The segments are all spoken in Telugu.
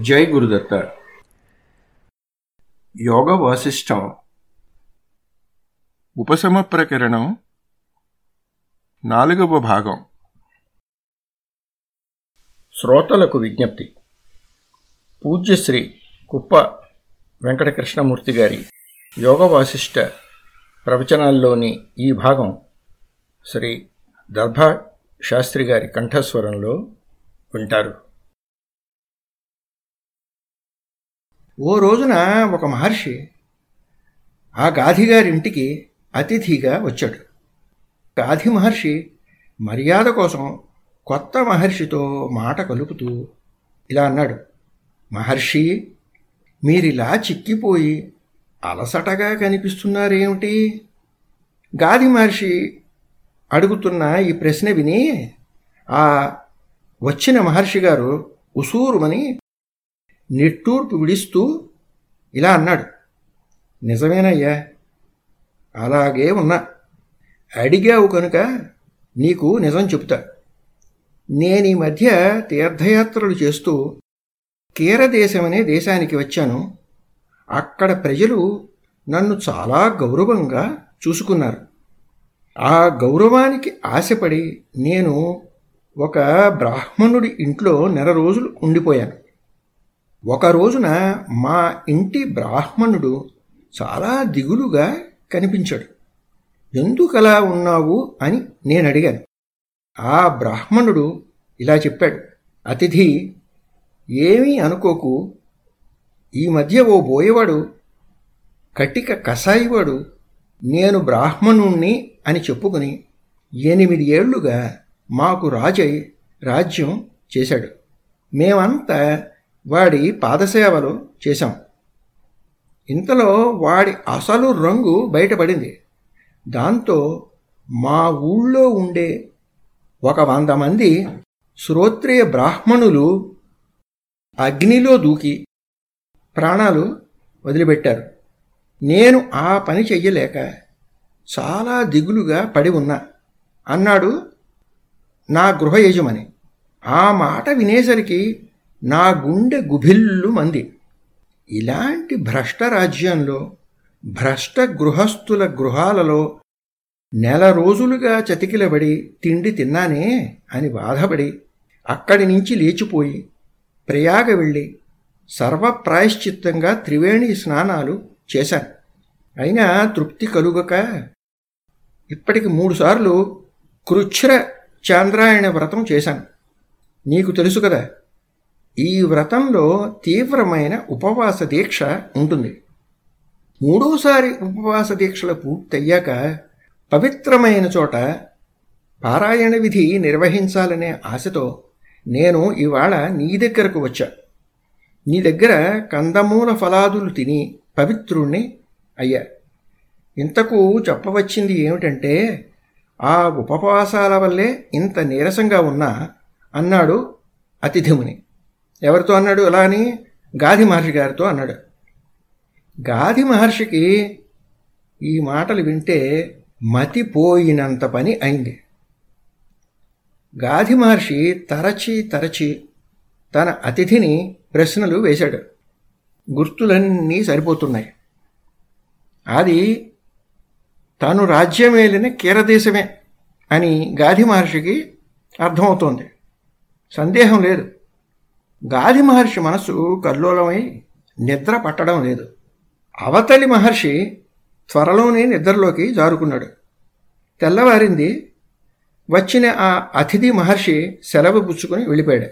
జై గురుదత్త. యోగ వాసిష్టం ఉపశమ ప్రకరణం నాలుగవ భాగం. శ్రోతలకు విజ్ఞప్తి. పూజ్యశ్రీ కుప్ప వెంకటకృష్ణమూర్తి గారి యోగ వాసిష్ట ప్రవచనాల్లోని ఈ భాగం శ్రీ దర్భా శాస్త్రి గారి కంఠస్వరంలో వింటారు. ఓ రోజున ఒక మహర్షి ఆ గాధిగారింటికి అతిథిగా వచ్చాడు. గాధి మహర్షి మర్యాద కోసం కొత్త మహర్షితో మాట కలుపుతూ ఇలా అన్నాడు. మహర్షి మీరిలా చిక్కిపోయి అలసటగా కనిపిస్తున్నారేమిటి? గాది మహర్షి అడుగుతున్న ఈ ప్రశ్న విని ఆ వచ్చిన మహర్షి గారు ఉసూరుమని నిట్టూర్పు విడిస్తూ ఇలా అన్నాడు. నిజమేనయ్యా అలాగే ఉన్నా. అడిగావు కనుక నీకు నిజం చెప్తా నేను ఈ మధ్య తీర్థయాత్రలు చేస్తూ కీరదేశం అనే దేశానికి వచ్చాను. అక్కడ ప్రజలు నన్ను చాలా గౌరవంగా చూసుకున్నారు. ఆ గౌరవానికి ఆశపడి నేను ఒక బ్రాహ్మణుడి ఇంట్లో నెల రోజులు ఉండిపోయాను. ఒక రోజున మా ఇంటి బ్రాహ్మణుడు చాలా దిగులుగా కనిపించాడు. ఎందుకలా ఉన్నావు? అని నేను అడిగాను ఆ బ్రాహ్మణుడు ఇలా చెప్పాడు. అతిథి ఏమీ అనుకోకు. ఈ మధ్య ఓ బోయవాడు కటిక కసాయివాడు నేను బ్రాహ్మణుణ్ణి అని చెప్పుకుని ఎనిమిది ఏళ్ళుగా మాకు రాజై రాజ్యం చేశాడు. మేమంతా వాడి పాదసేవలు చేశాం. ఇంతలో వాడి అసలు రంగు బయటపడింది. దాంతో మా ఊళ్ళో ఉండే ఒక వంద మంది శ్రోత్రియ బ్రాహ్మణులు అగ్నిలో దూకి ప్రాణాలు వదిలిపెట్టారు. నేను ఆ పని చెయ్యలేక చాలా దిగులుగా పడి ఉన్నా. అన్నాడు నా గృహ యజమని. ఆ మాట వినేసరికి నా గుండె గుభిల్లు మంది. ఇలాంటి భ్రష్ట రాజ్యంలో భ్రష్ట గృహస్థుల గృహాలలో నెల రోజులుగా చతికిలబడి తిండి తిన్నానే అని బాధపడి అక్కడి నుంచి లేచిపోయి ప్రయాగ వెళ్ళి సర్వప్రాయశ్చిత్తంగా త్రివేణి స్నానాలు చేశాను. అయినా తృప్తి కలుగక ఇప్పటికి మూడుసార్లు కృచ్ఛ్ర చాంద్రాయణ వ్రతం చేశాను. నీకు తెలుసు కదా ఈ వ్రతంలో తీవ్రమైన ఉపవాస దీక్ష ఉంటుంది. మూడోసారి ఉపవాస దీక్షలు పూర్తయ్యాక పవిత్రమైన చోట పారాయణ విధి నిర్వహించాలనే ఆశతో నేను ఇవాళ నీ దగ్గరకు వచ్చా. నీ దగ్గర కందమూల ఫలాదులు తిని పవిత్రుణ్ణి అయ్యా. ఇంతకు చెప్పవచ్చింది ఏమిటంటే ఆ ఉపవాసాల వల్లే ఇంత నీరసంగా ఉన్నా అన్నాడు అతిథిముని. ఎవరితో అన్నాడు? అలా అని గాధి మహర్షి గారితో అన్నాడు. గాధి మహర్షికి ఈ మాటలు వింటే మతిపోయినంత పని అయింది. గాధి మహర్షి తరచి తరచి తన అతిథిని ప్రశ్నలు వేశాడు. గుర్తులన్నీ సరిపోతున్నాయి. అది తాను రాజ్యమేలిన కీరదేశమే అని గాధి మహర్షికి అర్థమవుతోంది. సందేహం లేదు. గాది మహర్షి మనసు కల్లోలమై నిద్ర పట్టడం లేదు. అవతలి మహర్షి త్వరలోనే నిద్రలోకి జారుకున్నాడు. తెల్లవారింది వచ్చిన ఆ అతిథి మహర్షి సెలవు పుచ్చుకొని వెళ్ళిపోయాడు.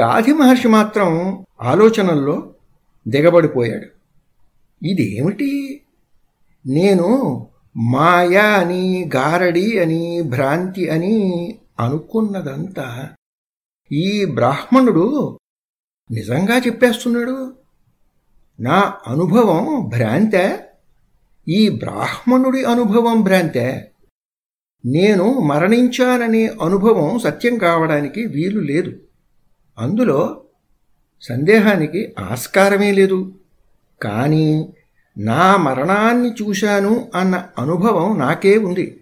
గాధి మహర్షి మాత్రం ఆలోచనల్లో దిగబడిపోయాడు. ఇదేమిటి? నేను మాయ అని గారడి అని భ్రాంతి అని అనుకున్నదంతా ఈ బ్రాహ్మణుడు నిజంగా చెప్పేస్తున్నాడు? నా అనుభవం భ్రాంతే. ఈ బ్రాహ్మణుడి అనుభవం భ్రాంతే. నేను మరణించాననే అనుభవం సత్యం కావడానికి వీలు లేదు. అందులో సందేహానికి ఆస్కారమే లేదు. కానీ నా మరణాన్ని చూశాను అన్న అనుభవం నాకే ఉంది.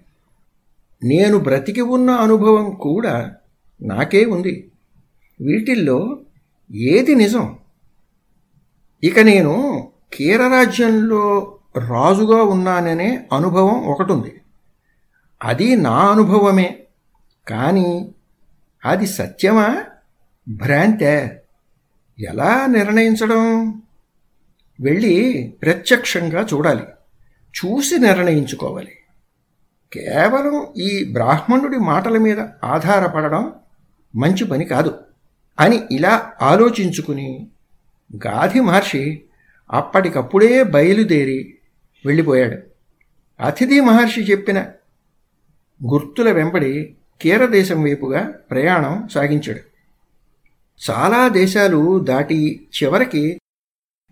నేను బ్రతికి ఉన్న అనుభవం కూడా నాకే ఉంది. వీటిల్లో ఏది నిజం? ఇక నేను కీరరాజ్యంలో రాజుగా ఉన్నాననే అనుభవం ఒకటుంది. అది నా అనుభవమే. కానీ అది సత్యమా? భ్రాంతే. ఎలా నిర్ణయించడం? వెళ్ళి ప్రత్యక్షంగా చూడాలి. చూసి నిర్ణయించుకోవాలి. కేవలం ఈ బ్రాహ్మణుడి మాటల మీద ఆధారపడడం మంచి పని కాదు. అని ఇలా ఆలోచించుకుని గాధి మహర్షి అప్పటికప్పుడే బయలుదేరి వెళ్ళిపోయాడు. అతిథి మహర్షి చెప్పిన గుర్తుల వెంబడి కీరదేశం వైపుగా ప్రయాణం సాగించాడు. చాలా దేశాలు దాటి చివరికి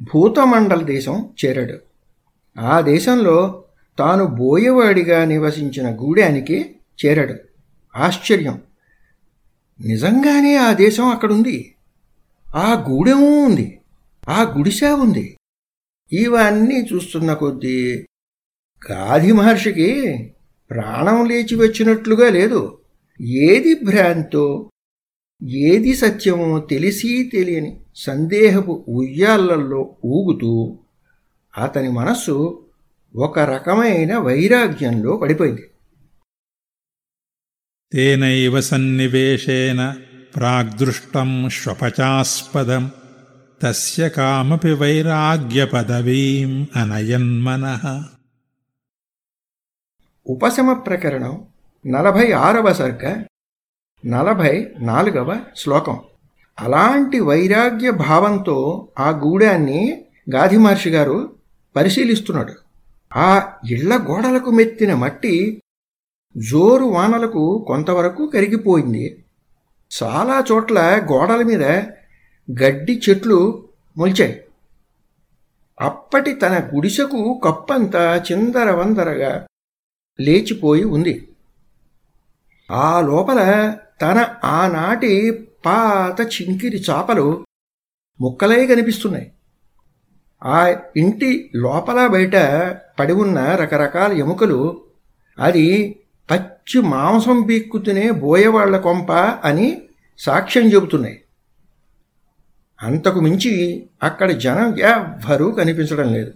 భూతమండల దేశం చేరాడు. ఆ దేశంలో తాను బోయవాడిగా నివసించిన గూడానికి చేరాడు. ఆశ్చర్యం! నిజంగానే ఆ దేశం అక్కడుంది? ఆ గూడెమూ ఉంది. ఆ గుడిసా ఉంది. ఇవన్నీ చూస్తున్న కొద్దీ గాధి మహర్షికి ప్రాణం లేచి వచ్చినట్లుగా లేదు. ఏది భ్రాంతో ఏది సత్యమో తెలిసి తెలియని సందేహపు ఉయ్యాలల్లో ఊగుతూ అతని మనస్సు ఒక రకమైన వైరాగ్యంలో పడిపోయింది. తేనైవ సన్నివేశేన ప్రాగ్దృష్టం శ్వపచాస్పదం తస్య కామపి వైరాగ్యపదవీం అనయన్మన. ఉపశమ ప్రకరణం నలభై ఆరవ సర్గ నలభై నాలుగవ శ్లోకం. అలాంటి వైరాగ్య భావంతో ఆ గూడాన్ని గాధిమహర్షి గారు పరిశీలిస్తున్నాడు. ఆ ఇళ్ళ గోడలకు మెత్తిన మట్టి జోరు వానలకు కొంతవరకు కరిగిపోయింది. చాలా చోట్ల గోడల మీద గడ్డి చెట్లు మొలిచాయి. అప్పటి తన గుడిసెకు కప్పంతా చిందరవందరగా లేచిపోయి ఉంది. ఆ లోపల తన ఆనాటి పాత చింకిరి చాపలు ముక్కలై కనిపిస్తున్నాయి. ఆ ఇంటి లోపల బయట పడి ఉన్న రకరకాల ఎముకలు అది పచ్చి మాంసం పీక్కుతూనే బోయవాళ్ళ కొంప అని సాక్ష్యం చెబుతున్నాయి. అంతకు మించి అక్కడ జనం ఎవ్వరూ కనిపించడం లేదు.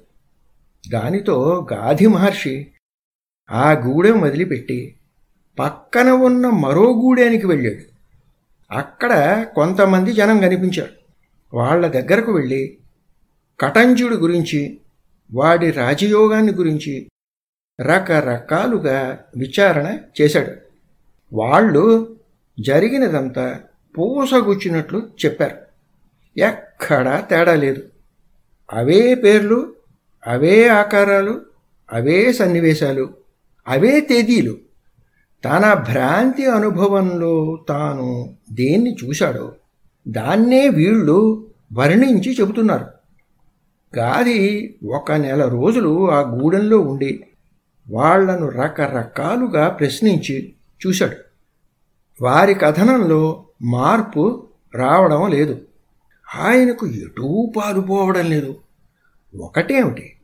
దానితో గాధి మహర్షి ఆ గూడెం వదిలిపెట్టి పక్కన ఉన్న మరో గూడెనికి వెళ్ళాడు. అక్కడ కొంతమంది జనం కనిపించారు. వాళ్ళ దగ్గరకు వెళ్ళి కటంజుడి గురించి వాడి రాజయోగాన్ని గురించి రకరకాలుగా విచారణ చేశాడు. వాళ్ళు జరిగినదంతా పూసగుచ్చినట్లు చెప్పారు. ఎక్కడా తేడా లేదు. అవే పేర్లు అవే ఆకారాలు అవే సన్నివేశాలు అవే తేదీలు. తన భ్రాంతి అనుభవంలో తాను దేన్ని చూశాడో దాన్నే వీళ్ళు వర్ణించి చెబుతున్నారు. గాది ఒక నెల రోజులు ఆ గూడెంలో ఉండి వాళ్ళను రకరకాలుగా ప్రశ్నించి చూశాడు. వారి కథనంలో మార్పు రావడం లేదు. ఆయనకు ఎటూ పాలుపోవడం లేదు. ఒకటేమిటి?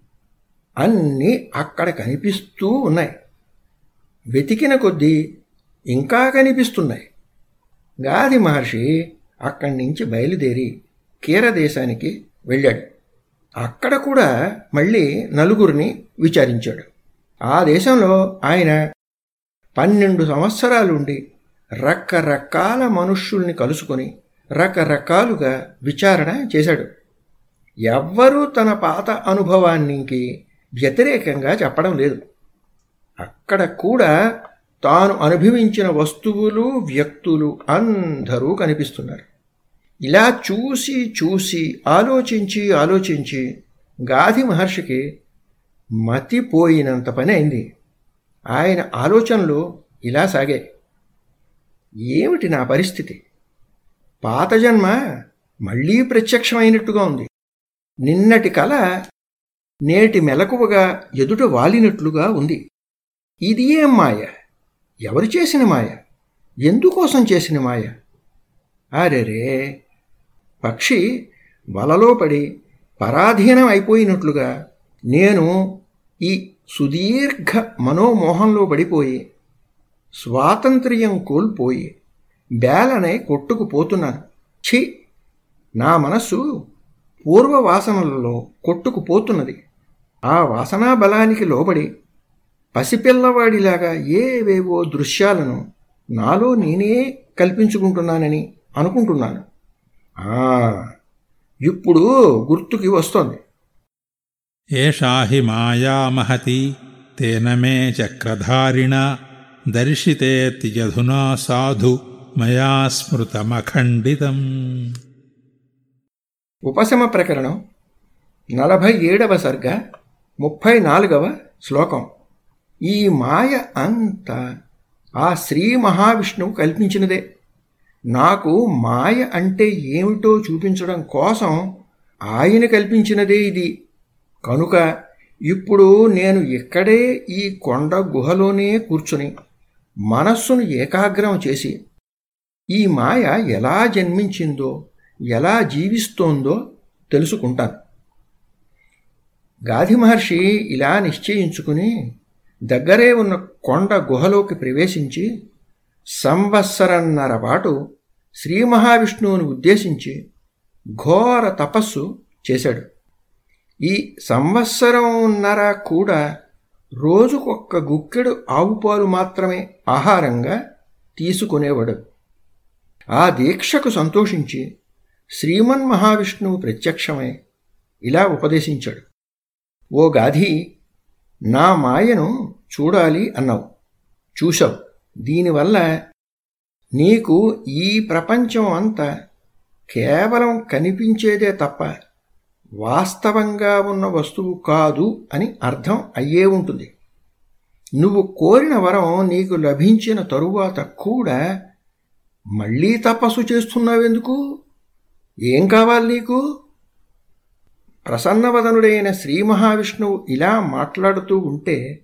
అన్నీ అక్కడ కనిపిస్తూ ఉన్నాయి. వెతికిన కొద్దీ ఇంకా కనిపిస్తున్నాయి. గాది మహర్షి అక్కడి నుంచి బయలుదేరి కీరదేశానికి వెళ్ళాడు. అక్కడ కూడా మళ్ళీ నలుగురిని విచారించాడు. ఆ దేశంలో ఆయన పన్నెండు సంవత్సరాలుండి రకరకాల మనుష్యుల్ని కలుసుకొని రకరకాలుగా విచారణ చేశాడు. ఎవ్వరూ తన పాత అనుభవానికి వ్యతిరేకంగా చెప్పడం లేదు. అక్కడ కూడా తాను అనుభవించిన వస్తువులు వ్యక్తులు అందరూ కనిపిస్తున్నారు. ఇలా చూసి చూసి ఆలోచించి ఆలోచించి గాధి మహర్షికి మతిపోయినంత పని అయింది. ఆయన ఆలోచనలు ఇలా సాగాయి. ఏమిటి నా పరిస్థితి? పాత జన్మ మళ్ళీ ప్రత్యక్షమైనట్టుగా ఉంది. నిన్నటి కళ నేటి మెలకువగా ఎదుట వాలినట్లుగా ఉంది. ఇది ఏం మాయ. ఎవరు చేసిన మాయ? ఎందుకోసం చేసిన మాయ? అరెరే! పక్షి వలలో పడి పరాధీనం అయిపోయినట్లుగా నేను ఈ సుదీర్ఘ మనోమోహంలో పడిపోయి స్వాతంత్ర్యం కోల్పోయి బేలనై కొట్టుకుపోతున్నాను ఛీ! నా మనస్సు పూర్వ వాసనలలో కొట్టుకుపోతున్నది. ఆ వాసనా బలానికి లోబడి పసిపిల్లవాడిలాగా ఏవేవో దృశ్యాలను నాలో నేనే కల్పించుకుంటున్నానని అనుకుంటున్నాను. ఇప్పుడు గుర్తుకి వస్తోంది. ఏషా హి మాయా మహతి తేన మే చక్రధారిణ దర్శితేత్యధునా సాధు మయా స్మృతమఖండితం. ఉపశమ ప్రకరణం నలభై ఏడవ సర్గ ముప్పై నాలుగవ శ్లోకం. ఈ మాయ అంతా ఆ శ్రీ మహావిష్ణువు కల్పించినదే. నాకు మాయ అంటే ఏమిటో చూపించడం కోసం ఆయన కల్పించినదే ఇది. కనుక ఇప్పుడు నేను ఇక్కడే ఈ కొండ గుహలోనే కూర్చుని మనస్సును ఏకాగ్రం చేసి ఈ మాయ ఎలా జన్మించిందో ఎలా జీవిస్తోందో తెలుసుకుంటాను. గాధి మహర్షి ఇలా నిశ్చయించుకుని దగ్గరే ఉన్న కొండ గుహలోకి ప్రవేశించి సంవత్సరన్నర పాటు శ్రీ మహావిష్ణువుని ఉద్దేశించి ఘోర తపస్సు చేశాడు. ఈ సంవత్సరంన్నర కూడా రోజుకొక్క గుక్కెడు ఆవుపాలు మాత్రమే ఆహారంగా తీసుకునేవాడు. ఆ దీక్షకు సంతోషించి శ్రీమన్ మహావిష్ణువు ప్రత్యక్షమై ఇలా ఉపదేశించాడు. ఓ గాధి నా మాయను చూడాలి అన్నావు. చూశావు. దీనివల్ల నీకు ఈ ప్రపంచం అంతా కేవలం కనిపించేదే తప్ప వాస్తవంగా ఉన్న వస్తువు కాదు అని అర్థం అయ్యే ఉంటుంది. నువ్వు కోరిన వరం నీకు లభించిన తరువాత కూడా మళ్ళీ తపస్సు చేస్తున్నావెందుకు? ఏం కావాలి నీకు? ప్రసన్నవదనుడైన శ్రీ మహావిష్ణువు ఇలా మాట్లాడుతూ ఉంటే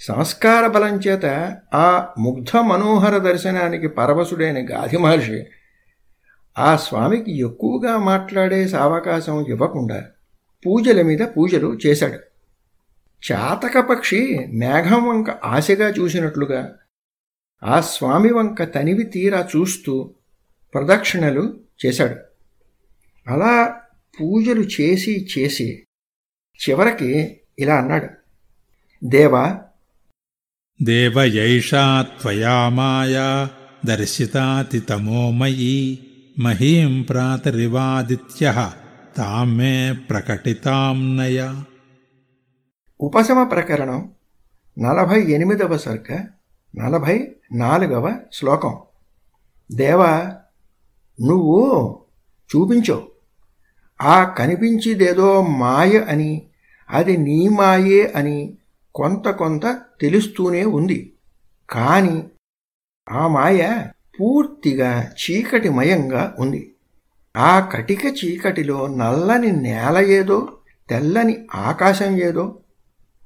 సంస్కార బలం చేత ఆ ముగ్ధ మనోహర దర్శనానికి పరవశుడైన గాధి మహర్షి ఆ స్వామికి ఎక్కువగా మాట్లాడే సావకాశం ఇవ్వకుండా పూజల మీద పూజలు చేశాడు. చాతక పక్షి మేఘం వంక ఆశగా చూసినట్లుగా ఆ స్వామి వంక తనివి తీరా చూస్తూ ప్రదక్షిణలు చేశాడు. అలా పూజలు చేసి చేసి చివరికి ఇలా అన్నాడు. దేవా! దేవయైషా త్వయా మాయా దర్శితాతి తమోమయీ మహీం ప్రాతరివాదిత్య తామే ప్రకటితాంనయ ఉపశమ ప్రకరణం నలభై ఎనిమిదవ సర్గ నలభై నాలుగవ శ్లోకం. దేవా నువ్వు చూపించో. ఆ కనిపించిదేదో మాయ అని అది నీ మాయే అని కొంత కొంత తెలుస్తూనే ఉంది. కాని ఆ మాయ పూర్తిగా చీకటిమయంగా ఉంది. ఆ కటిక చీకటిలో నల్లని నేల ఏదో తెల్లని ఆకాశం ఏదో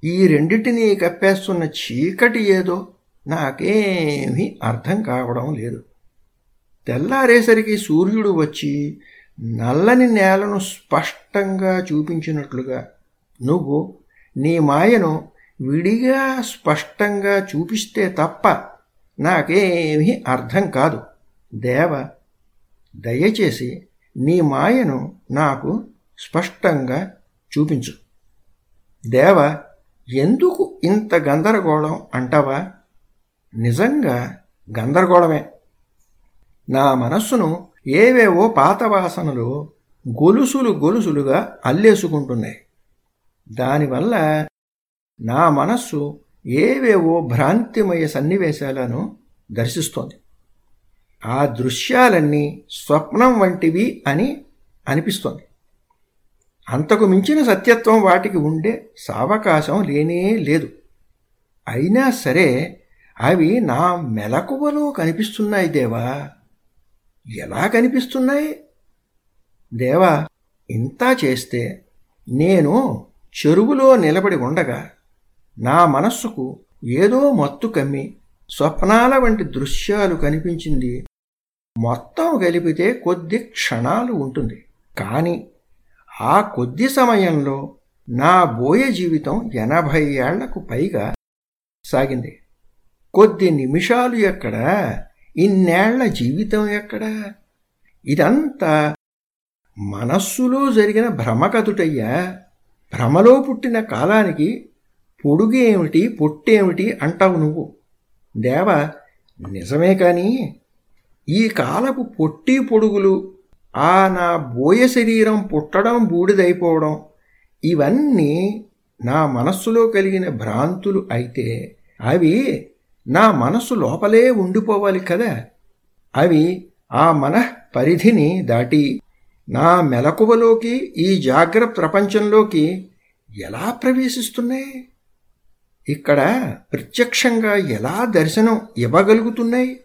ఈ రెండింటినీ కప్పేస్తున్న చీకటి ఏదో నాకేమీ అర్థం కావడం లేదు. తెల్లారేసరికి సూర్యుడు వచ్చి నల్లని నేలను స్పష్టంగా చూపించినట్లుగా నువ్వు నీ మాయను విడిగా స్పష్టంగా చూపిస్తే తప్ప నాకేమీ అర్థం కాదు. దేవ దయచేసి నీ మాయను నాకు స్పష్టంగా చూపించు. దేవ ఎందుకు ఇంత గందరగోళం అంటావా? నిజంగా గందరగోళమే. నా మనస్సును ఏవేవో పాత వాసనలు గొలుసులు గొలుసులుగా అల్లేసుకుంటున్నాయి. దానివల్ల నా మనస్సు ఏవేవో భ్రాంతిమయ సన్నివేశాలను దర్శిస్తోంది. ఆ దృశ్యాలన్నీ స్వప్నం వంటివి అని అనిపిస్తోంది. అంతకు మించిన సత్యత్వం వాటికి ఉండే సావకాశం లేనే లేదు. అయినా సరే అవి నా మెలకువలో కనిపిస్తున్నాయి దేవా. ఎలా కనిపిస్తున్నాయి? దేవా ఇంత చేస్తే నేను చెరువులో నిలబడి ఉండగా నా మనస్సుకు ఏదో మత్తు కమ్మి స్వప్నాల వంటి దృశ్యాలు కనిపించింది. మొత్తం కలిపితే కొద్ది క్షణాలు ఉంటుంది. కానీ ఆ కొద్ది సమయంలో నా బోయ జీవితం ఎనభై ఏళ్ళకు పైగా సాగింది. కొద్ది నిమిషాలు ఎక్కడా? ఇన్నేళ్ళ జీవితం ఎక్కడా? ఇదంతా మనస్సులో జరిగిన భ్రమకథుటయ్యా భ్రమలో పుట్టిన కాలానికి పొడుగేమిటి పొట్టేమిటి అంటావు నువ్వు? దేవ నిజమే కానీ ఈ కాలపు పొట్టి పొడుగులు ఆ నా బోయ శరీరం పుట్టడం బూడిదైపోవడం ఇవన్నీ నా మనస్సులో కలిగిన భ్రాంతులు అయితే అవి నా మనస్సు లోపలే ఉండిపోవాలి కదా? అవి ఆ మనః పరిధిని దాటి నా మెలకువలోకి ఈ జాగ్రత్త ప్రపంచంలోకి ఎలా ప్రవేశిస్తున్నాయి? ఇక్కడ ప్రత్యక్షంగా ఎలా దర్శనం ఇవ్వగలుగుతున్నాయి?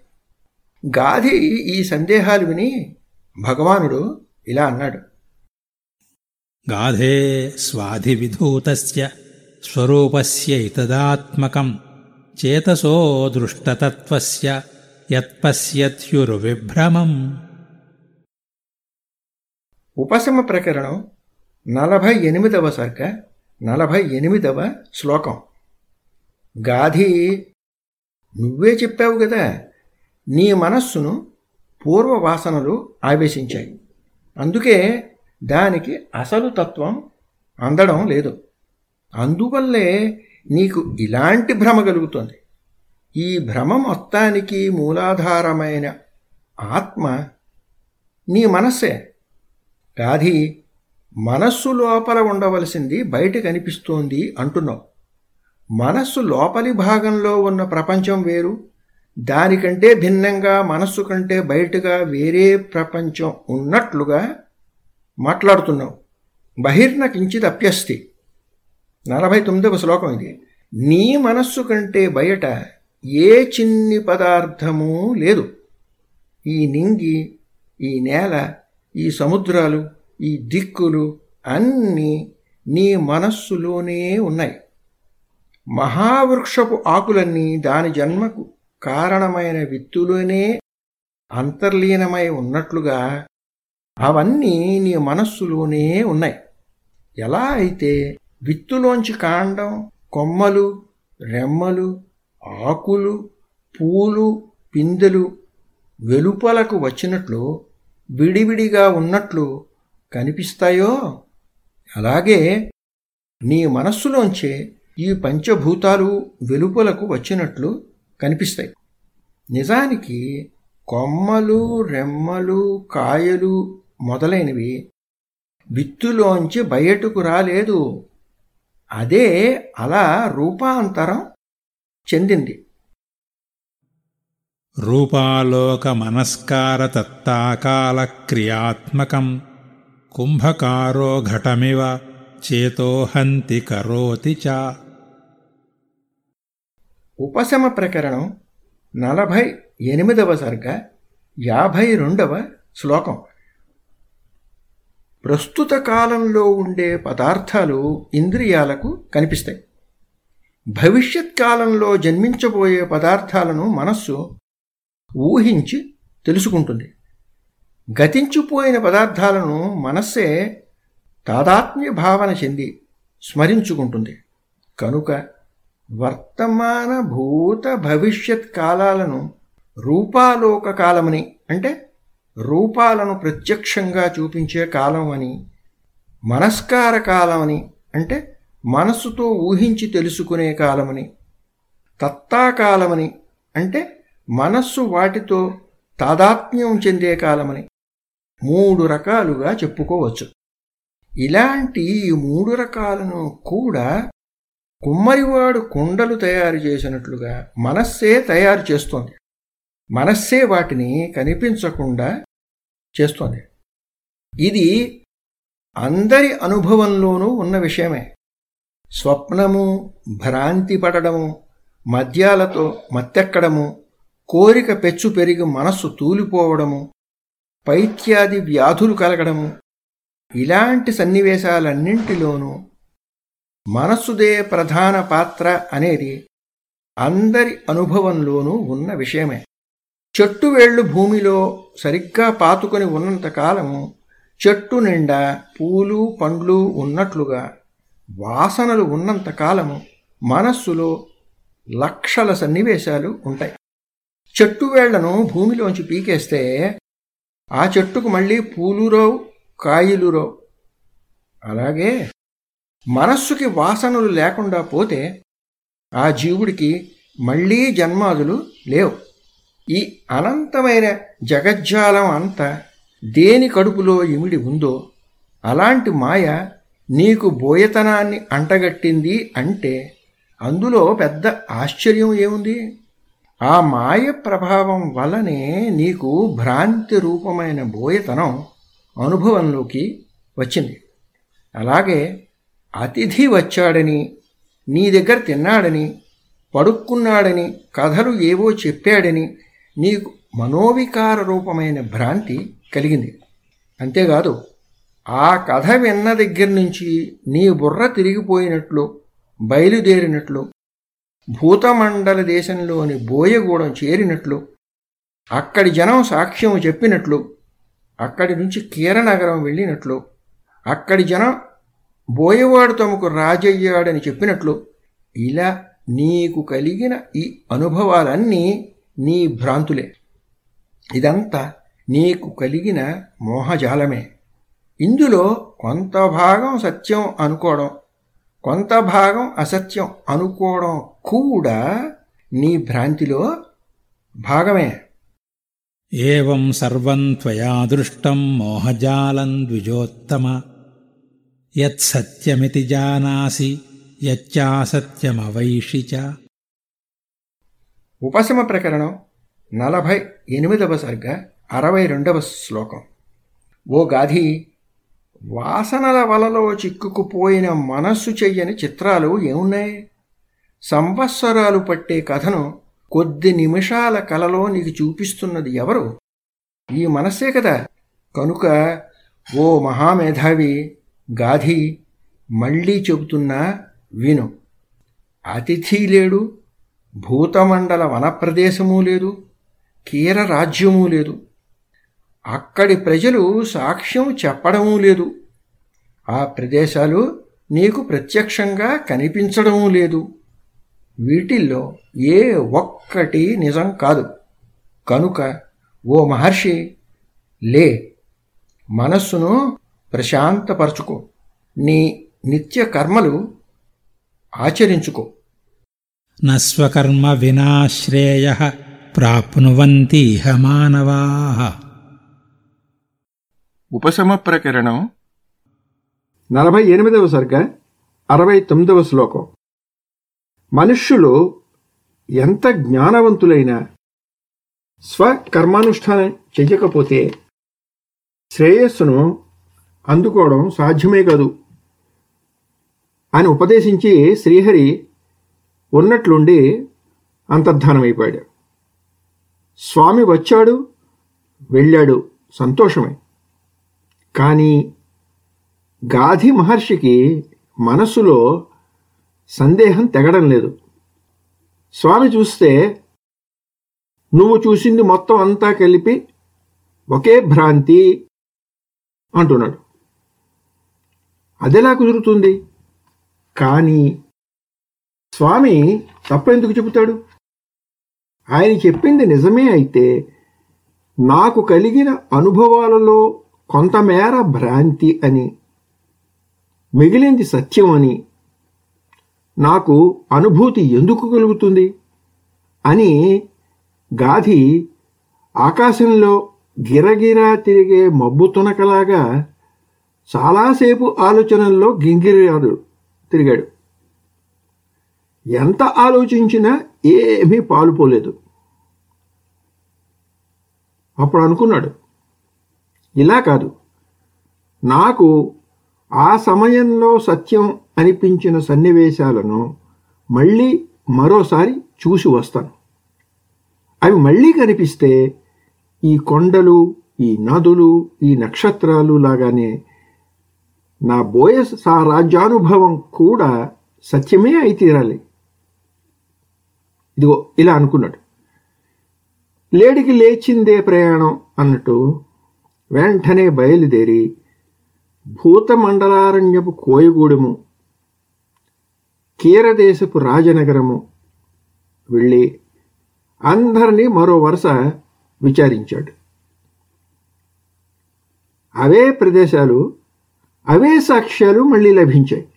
గాధి ఈ సందేహాలు విని భగవానుడు ఇలా అన్నాడు. గాధే స్వాధివిధూతస్య స్వరూపస్యైతదాత్మకం చేతసో దృష్టతత్వస్య యత్పశ్యత్యుర్విభ్రమం ఉపశమ ప్రకరణం నలభై ఎనిమిదవ సర్గ నలభై ఎనిమిదవ శ్లోకం. గాధి నువ్వే చెప్పావు కదా నీ మనస్సును పూర్వ వాసనలు ఆవేశించాయి. అందుకే దానికి అసలు తత్వం అందడం లేదు. అందువల్లే నీకు ఇలాంటి భ్రమ కలుగుతుంది. ఈ భ్రమ మొత్తానికి మూలాధారమైన ఆత్మ నీ మనస్సే. గాధీ మనస్సు లోపల ఉండవలసింది బయట కనిపిస్తోంది అంటున్నావు. మనస్సు లోపలి భాగంలో ఉన్న ప్రపంచం వేరు. దానికంటే భిన్నంగా మనస్సు కంటే బయటగా వేరే ప్రపంచం ఉన్నట్లుగా మాట్లాడుతున్నావు బహిర్న కించిత్ అప్యస్తి. నలభై తొమ్మిదవ శ్లోకం ఇది. నీ మనస్సు కంటే బయట ఏ చిన్ని పదార్థము లేదు. ఈ నింగి ఈ నేల ఈ సముద్రాలు ఈ దిక్కులు అన్నీ నీ మనస్సులోనే ఉన్నాయి. మహావృక్షపు ఆకులన్నీ దాని జన్మకు కారణమైన విత్తులోనే అంతర్లీనమై ఉన్నట్లుగా అవన్నీ నీ మనస్సులోనే ఉన్నాయి. ఎలా అయితే విత్తులోంచి కాండం కొమ్మలు రెమ్మలు ఆకులు పూలు పిందెలు వెలుపలకు వచ్చినట్లు విడివిడిగా ఉన్నట్లు కనిపిస్తాయో? అలాగే నీ మనస్సులోంచే ఈ పంచభూతాలు వెలుపలకు వచ్చినట్లు కనిపిస్తాయి. నిజానికి కొమ్మలు రెమ్మలు కాయలు మొదలైనవి విత్తులోంచి బయటకు రాలేదు. అదే అలా రూపాంతరం చెందింది. రూపాలోకమనస్కారతత్తాకాలక్రియాత్మకం కుంభకారో ఘటమివ చేతోహంతి కరోతి చ. ఉపశమ ప్రకరణం నలభై ఎనిమిదవ సర్గ యాభై రెండవ శ్లోకం. ప్రస్తుత కాలంలో ఉండే పదార్థాలు ఇంద్రియాలకు కనిపిస్తాయి. భవిష్యత్ కాలంలో జన్మించబోయే పదార్థాలను మనస్సు ఊహించి తెలుసుకుంటుంది. గతించిపోయిన పదార్థాలను మనస్సే తాదాత్మ్య భావన చెంది స్మరించుకుంటుంది. కనుక వర్తమాన భూత భవిష్యత్ కాలాలను రూపాలోక కాలమని అంటే రూపాలను ప్రత్యక్షంగా చూపించే కాలం అని మనస్కార కాలమని అంటే మనస్సుతో ఊహించి తెలుసుకునే కాలమని తత్తాకాలమని అంటే మనస్సు వాటితో తాదాత్మ్యం చెందే కాలమని మూడు రకాలుగా చెప్పుకోవచ్చు. ఇలాంటి ఈ మూడు రకాలను కూడా కుమ్మరివాడు కుండలు తయారు చేసినట్లుగా మనస్సే తయారు చేస్తోంది. మనస్సే వాటిని కనిపించకుండా చేస్తోంది. ఇది అందరి అనుభవంలోనూ ఉన్న విషయమే. స్వప్నము భ్రాంతి పడడము మద్యాలతో మత్తెక్కడము కోరిక పెచ్చు పెరిగి మనస్సు తూలిపోవడము పైత్యాది వ్యాధులు కలగడము ఇలాంటి సన్నివేశాలన్నింటిలోనూ మనస్సుదే ప్రధాన పాత్ర అనేది అందరి అనుభవంలోనూ ఉన్న విషయమే. చెట్టు వేళ్ళు భూమిలో సరిగ్గా పాతుకొని ఉన్నంతకాలము చెట్టు నిండా పూలు పండ్లు ఉన్నట్లుగా వాసనలు ఉన్నంతకాలము మనస్సులో లక్షల సన్నివేశాలు ఉంటాయి. చెట్టు వేళ్ళను భూమిలోంచి పీకేస్తే ఆ చెట్టుకు మళ్ళీ పూలు రావు కాయిలురో. అలాగే మనస్సుకి వాసనలు లేకుండా పోతే ఆ జీవుడికి మళ్ళీ జన్మాదులు లేవు. ఈ అనంతమైన జగజ్జాలం అంతా దేని కడుపులో ఇమిడి ఉందో అలాంటి మాయ నీకు బోయతనాన్ని అంటగట్టింది అంటే అందులో పెద్ద ఆశ్చర్యం ఏముంది? ఆ మాయ ప్రభావం వల్లనే నీకు భ్రాంతి రూపమైన బోయతనం అనుభవంలోకి వచ్చింది. అలాగే అతిథి వచ్చాడని నీ దగ్గర తిన్నాడని పడుక్కున్నాడని కథలు ఏవో చెప్పాడని నీకు మనోవికార రూపమైన భ్రాంతి కలిగింది. అంతేకాదు ఆ కథ విన్న దగ్గర నుంచి నీ బుర్ర తిరిగిపోయినట్లు బయలుదేరినట్లు భూతమండల దేశంలోని బోయగూడెం చేరినట్లు అక్కడి జనం సాక్ష్యం చెప్పినట్లు అక్కడి నుంచి కీరనగరం వెళ్ళినట్లు అక్కడి జనం బోయవాడు తమకు రాజయ్యాడని చెప్పినట్లు ఇలా నీకు కలిగిన ఈ అనుభవాలన్నీ నీ భ్రాంతులే. ఇదంతా నీకు కలిగిన మోహజాలమే. ఇందులో కొంత భాగం సత్యం అనుకోవడం కొంత భాగం అసత్యం అనుకోవడం కూడా నీ భ్రాంతిలో భాగమే. ఏం సర్వం త్వయా దృష్టం మోహజాలం ద్విజోత్తమ. యత్సత్యమితి జానాసి యచ్చాసత్యమవైషి చ. ఉపశమ ప్రకరణం నలభై ఎనిమిదవ సర్గ అరవై రెండవ శ్లోకం. ఓ గాధి వాసనల వలలో చిక్కుకుపోయిన మనస్సు చెయ్యని చిత్రాలు ఏమున్నాయి? సంవత్సరాలు పట్టే కథను కొద్ది నిమిషాల కలలో నీకు చూపిస్తున్నది ఎవరు? ఈ మనస్సే కదా. కనుక ఓ మహామేధావి గాధి మళ్ళీ చెబుతున్నా విను. అతిథి లేడు భూతమండల వనప్రదేశమూ లేదు కీర రాజ్యమూ లేదు. అక్కడి ప్రజలు సాక్ష్యం చెప్పడమూ లేదు. ఆ ప్రదేశాలు నీకు ప్రత్యక్షంగా కనిపించడమూ లేదు. వీటిల్లో ఏ ఒక్కటి నిజం కాదు. కనుక ఓ మహర్షి లే మనస్సును ప్రశాంతపరచుకో. నీ నిత్య కర్మలు ఆచరించుకో. నస్వకర్మ వినాశ్రేయ ప్రాప్నువంతీహ మానవా. ఉపశమ ప్రకరణం నలభై ఎనిమిదవ సర్గ అరవై తొమ్మిదవ శ్లోకం. మనుష్యులు ఎంత జ్ఞానవంతులైనా స్వకర్మానుష్ఠానం చెయ్యకపోతే శ్రేయస్సును అందుకోవడం సాధ్యమే కాదు అని ఉపదేశించి శ్రీహరి ఉన్నట్లుండి అంతర్ధానమైపోయాడు. స్వామి వచ్చాడు వెళ్ళాడు సంతోషమే. కానీ గాధి మహర్షికి మనసులో సందేహం తెగడం లేదు. స్వామి చూస్తే నువ్వు చూసింది మొత్తం అంతా కలిపి ఒకే భ్రాంతి అంటున్నాడు. అదెలా కుదురుతుంది? కానీ స్వామి తప్పెందుకు చెబుతాడు? ఆయన చెప్పింది నిజమే అయితే నాకు కలిగిన అనుభవాలలో కొంతమేర భ్రాంతి అని మిగిలింది సత్యం అని నాకు అనుభూతి ఎందుకు కలుగుతుంది? అని గాధి ఆకాశంలో గిరగిరా తిరిగే మబ్బు తునకలాగా చాలాసేపు ఆలోచనల్లో గింగిరాడు తిరిగాడు. ఎంత ఆలోచించినా ఏమీ పాలుపోలేదు అప్పుడు అనుకున్నాడు ఇలా కాదు నాకు ఆ సమయంలో సత్యం అనిపించిన సన్నివేశాలను మళ్ళీ మరోసారి చూసి వస్తాను. అవి మళ్ళీ కనిపిస్తే ఈ కొండలు ఈ నదులు ఈ నక్షత్రాలు లాగానే నా బోయ రాజ్యానుభవం కూడా సత్యమే అయి తీరాలి. ఇదిగో ఇలా అనుకున్నాడు. లేడికి లేచిందే ప్రయాణం అన్నట్టు వెంటనే బయలుదేరి భూతమండలారణ్యపు కోయగూడెము కీరదేశపు రాజనగరము వెళ్ళి అందరినీ మరో వరుస విచారించాడు. అవే ప్రదేశాలు అవే సాక్ష్యాలు మళ్ళీ లభించాయి.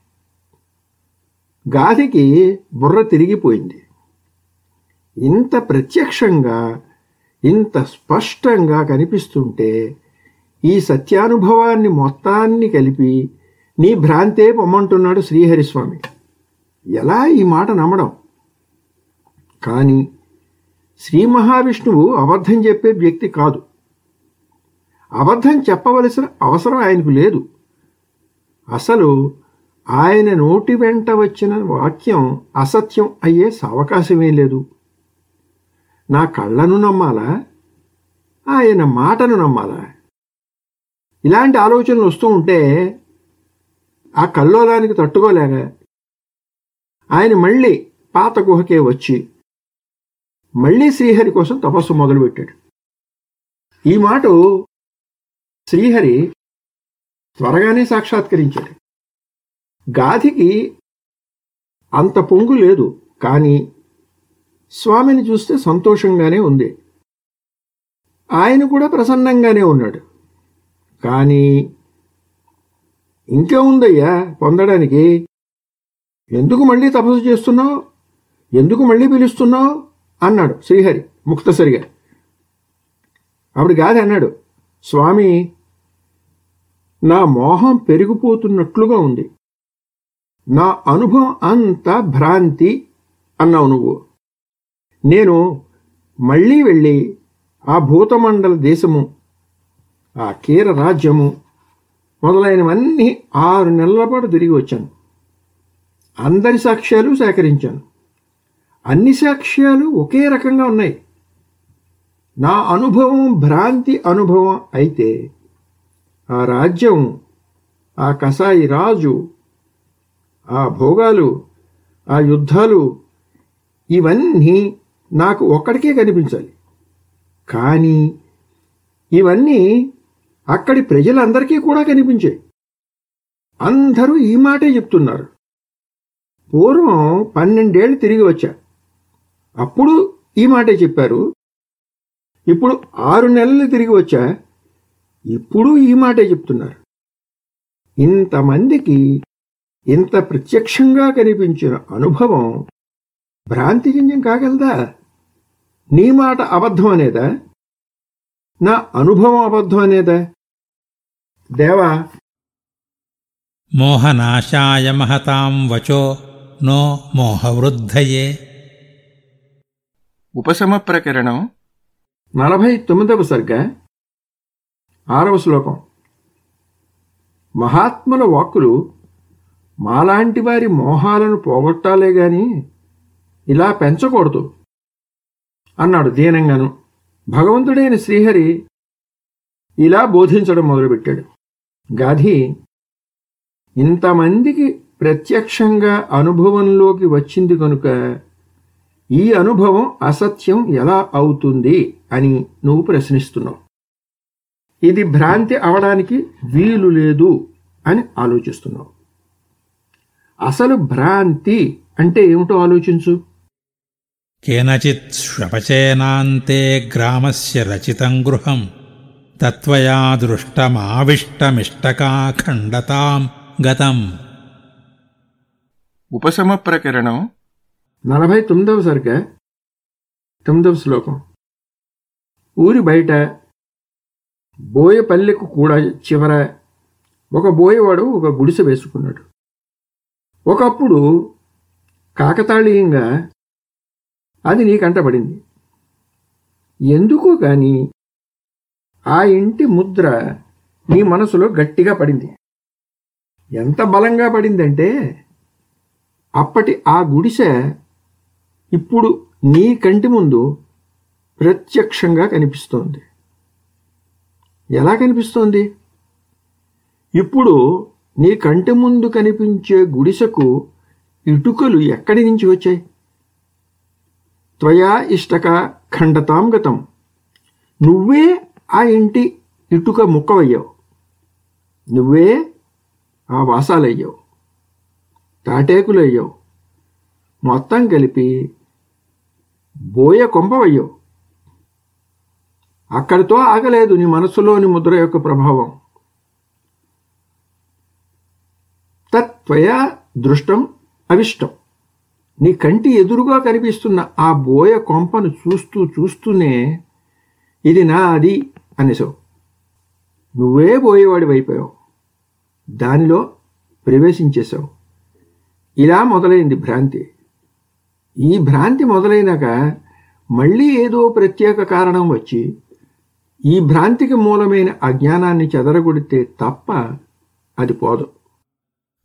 గాదికి బుర్ర తిరిగిపోయింది. ఇంత ప్రత్యక్షంగా ఇంత స్పష్టంగా కనిపిస్తుంటే ఈ సత్యానుభవాన్ని మొత్తాన్ని కలిపి నీ భ్రాంతే పొమ్మంటున్నాడు శ్రీహరిస్వామి. ఎలా ఈ మాట నమ్మడం? కానీ శ్రీ మహావిష్ణువు అబద్ధం చెప్పే వ్యక్తి కాదు. అబద్ధం చెప్పవలసిన అవసరం ఆయనకు లేదు. అసలు ఆయన నోటి వెంట వచ్చిన వాక్యం అసత్యం అయ్యే అవకాశమే లేదు. నా కళ్ళను నమ్మాలా? ఆయన మాటను నమ్మాలా? ఇలాంటి ఆలోచనలు వస్తూ ఉంటే ఆ కల్లోలానికి తట్టుకోలేక ఆయన మళ్ళీ పాత గుహకే వచ్చి మళ్ళీ శ్రీహరి కోసం తపస్సు మొదలుపెట్టాడు. ఈ మాట శ్రీహరి త్వరగానే సాక్షాత్కరించాడు. గాధికి అంత పొంగు లేదు కానీ స్వామిని చూస్తే సంతోషంగానే ఉంది. ఆయన కూడా ప్రసన్నంగానే ఉన్నాడు. కానీ ఇంకేముందయ్యా పొందడానికి? ఎందుకు మళ్ళీ తపస్సు చేస్తున్నావు? ఎందుకు మళ్ళీ పిలుస్తున్నావు? అన్నాడు శ్రీహరి ముక్తసరిగా. అప్పుడు కాదు అన్నాడు స్వామి నా మోహం పెరిగిపోతున్నట్లుగా ఉంది. నా అనుభవం అంతా భ్రాంతి అన్నావు నువ్వు. నేను మళ్ళీ వెళ్ళి ఆ భూతమండల దేశము ఆ కీర రాజ్యము మొదలైనవన్నీ ఆరు నెలల పాటు తిరిగి వచ్చాను. అందరి సాక్ష్యాలు సేకరించాను. అన్ని సాక్ష్యాలు ఒకే రకంగా ఉన్నాయి. నా అనుభవం భ్రాంతి అనుభవం అయితే ఆ రాజ్యం ఆ కసాయి రాజు ఆ భోగాలు ఆ యుద్ధాలు ఇవన్నీ నాకు ఒక్కడికే కనిపించాలి. కానీ ఇవన్నీ అక్కడి ప్రజలందరికీ కూడా కనిపించాయి. అందరూ ఈ మాటే చెప్తున్నారు. పూర్వం పన్నెండేళ్ళు తిరిగి వచ్చా. అప్పుడు ఈ మాటే చెప్పారు. ఇప్పుడు ఆరు నెలలు తిరిగి వచ్చా. ఇప్పుడు ఈ మాటే చెప్తున్నారు. ఇంతమందికి ఇంత ప్రత్యక్షంగా కనిపించిన అనుభవం భ్రాంతిజన్యం కాగలదా? నీ మాట అబద్ధం అనేదా? నా అనుభవం అబద్ధం అనేదా? దేవా! మోహనాశాయ మహతాం వచో నో మోహవృద్ధయే. ఉపశమ ప్రకరణం. నలభై తొమ్మిదవ సర్గ. ఆరవ శ్లోకం. మహాత్ముల వాక్కులు మాలాంటి వారి మోహాలను పోగొట్టాలే గాని ఇలా పెంచకూడదు అన్నాడు దీనంగాను. భగవంతుడైన శ్రీహరి ఇలా బోధించడం మొదలుపెట్టాడు. గాధి ఇంతమందికి ప్రత్యక్షంగా అనుభవంలోకి వచ్చింది కనుక ఈ అనుభవం అసత్యం ఎలా అవుతుంది అని నువ్వు ప్రశ్నిస్తున్నావు. ఇది భ్రాంతి అవడానికి వీలు లేదు అని ఆలోచిస్తున్నావు. అసలు భ్రాంతి అంటే ఏమిటో ఆలోచించు. కేనచిత్ శ్వపచేనాంతే గ్రామస్య రచితం గృహం తత్వయా దృష్టమావిష్టమిష్టకాఖండతాం గతం. ఉపశమ ప్రకరణం నలభై తొమ్మిదవ సరిక తొమ్మిదవ శ్లోకం. ఊరి బయట బోయపల్లెకు కూడా చివర ఒక బోయవాడు ఒక గుడిసె వేసుకున్నాడు. ఒకప్పుడు కాకతాళీయంగా అది నీ కంటపడింది ఎందుకు గాని ఆ ఇంటి ముద్ర నీ మనసులో గట్టిగా పడింది. ఎంత బలంగా పడిందంటే అప్పటి ఆ గుడిసె ఇప్పుడు నీ కంటి ముందు ప్రత్యక్షంగా కనిపిస్తోంది. ఎలా కనిపిస్తోంది? ఇప్పుడు నీ కంటి ముందు కనిపించే గుడిసెకు ఇటుకలు ఎక్కడి నుంచి వచ్చాయి? త్వయా ఇష్టక ఖండతాం గతం నువ్వే ఆ ఇంటి ఇటుక ముక్కవయ్యావు. నువ్వే ఆ వాసాలయ్యావు. తాటేకులయ్యో. మొత్తం కలిపి బోయ కొంపవయ్యో. అక్కడితో ఆగలేదు నీ మనస్సులోని ముద్ర యొక్క ప్రభావం. తత్వయా దృష్టం అవిష్టం. నీ కంటి ఎదురుగా కనిపిస్తున్న ఆ బోయ కొంపను చూస్తూ చూస్తూనే ఇది నా అది అనేసావు. నువ్వే బోయేవాడివైపోయావు. దానిలో ప్రవేశించేశావు. ఇలా మొదలైంది భ్రాంతి. ఈ భ్రాంతి మొదలైనాక మళ్ళీ ఏదో ప్రత్యేక కారణం వచ్చి ఈ భ్రాంతికి మూలమైన అజ్ఞానాన్ని చెదరగొడితే తప్ప అది పోదు.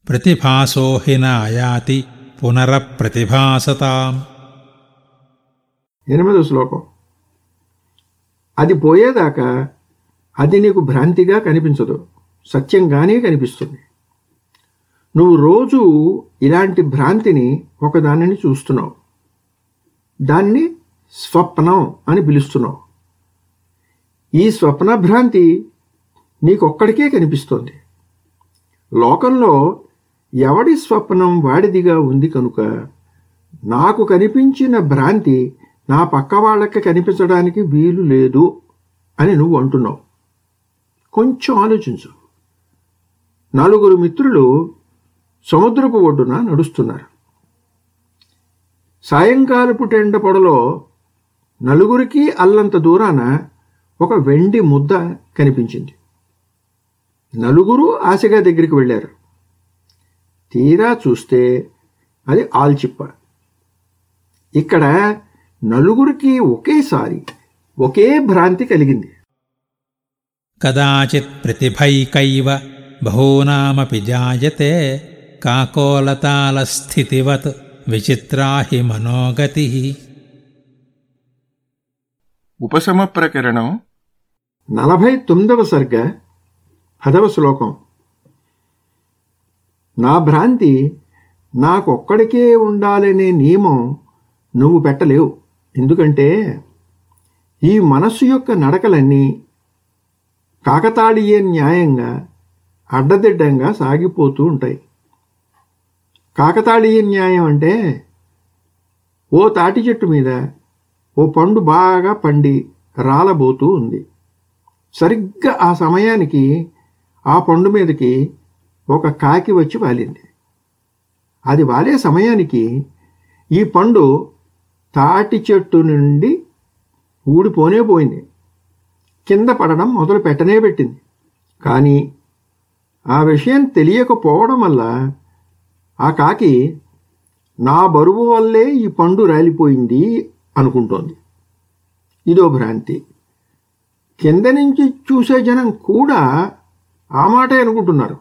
ప్రతిభాసో హి నాయాతి పునరప్రతిభాసతాం. ఎనిమిదో శ్లోకం. అది పోయేదాకా అది నీకు భ్రాంతిగా కనిపించదు. సత్యంగానే కనిపిస్తుంది. నువ్వు రోజు ఇలాంటి భ్రాంతిని ఒకదానిని చూస్తున్నావు. దాన్ని స్వప్నం అని పిలుస్తున్నావు. ఈ స్వప్న భ్రాంతి నీకొక్కడికే కనిపిస్తోంది. లోకంలో ఎవడి స్వప్నం వాడిదిగా ఉంది కనుక నాకు కనిపించిన భ్రాంతి నా పక్క వాళ్ళకి కనిపించడానికి వీలు లేదు అని నువ్వు అంటున్నావు. కొంచెం ఆలోచించు. నలుగురు మిత్రులు సముద్రపు ఒడ్డున నడుస్తున్నారు. సాయంకాలపు టెండ పొడలో నలుగురికి అల్లంత దూరాన ఒక వెండి ముద్ద కనిపించింది. నలుగురు ఆశగా దగ్గరికి వెళ్ళారు. తీరా చూస్తే అది ఆల్చిప్ప. ఇక్కడ నలుగురికి ఒకేసారి ఒకే భ్రాంతి కలిగింది. కదాచిత్ ప్రతిభైకైవ బహూనామపి జాయతే కాకోలతాళస్థితివత్ విచిత్రా హి మనోగతి. ఉపశమ ప్రకరణం నలభై తొమ్మిదవ సర్గ పదవ శ్లోకం. నా భ్రాంతి నాకొక్కడికే ఉండాలనే నియమం నువ్వు పెట్టలేవు. ఎందుకంటే ఈ మనస్సు యొక్క నడకలన్నీ కాకతాళీయ న్యాయంగా అడ్డదిడ్డంగా సాగిపోతూ ఉంటాయి. కాకతాళీయ న్యాయం అంటే ఓ తాటి చెట్టు మీద ఓ పండు బాగా పండి రాలబోతూ ఉంది. సరిగ్గా ఆ సమయానికి ఆ పండు మీదకి ఒక కాకి వచ్చి వాలింది. అది వాలే సమయానికి ఈ పండు తాటి చెట్టు నుండి ఊడిపోనే పోయింది. కింద పడడం మొదలు పెట్టనే పెట్టింది. కానీ ఆ విషయం తెలియకపోవడం వల్ల ఆ కాకి నా బరువు వల్లే ఈ పండు రాలిపోయింది అనుకుంటోంది. ఇదో భ్రాంతి. కింద నుంచి చూసే జనం కూడా ఆ మాటే అనుకుంటున్నారు.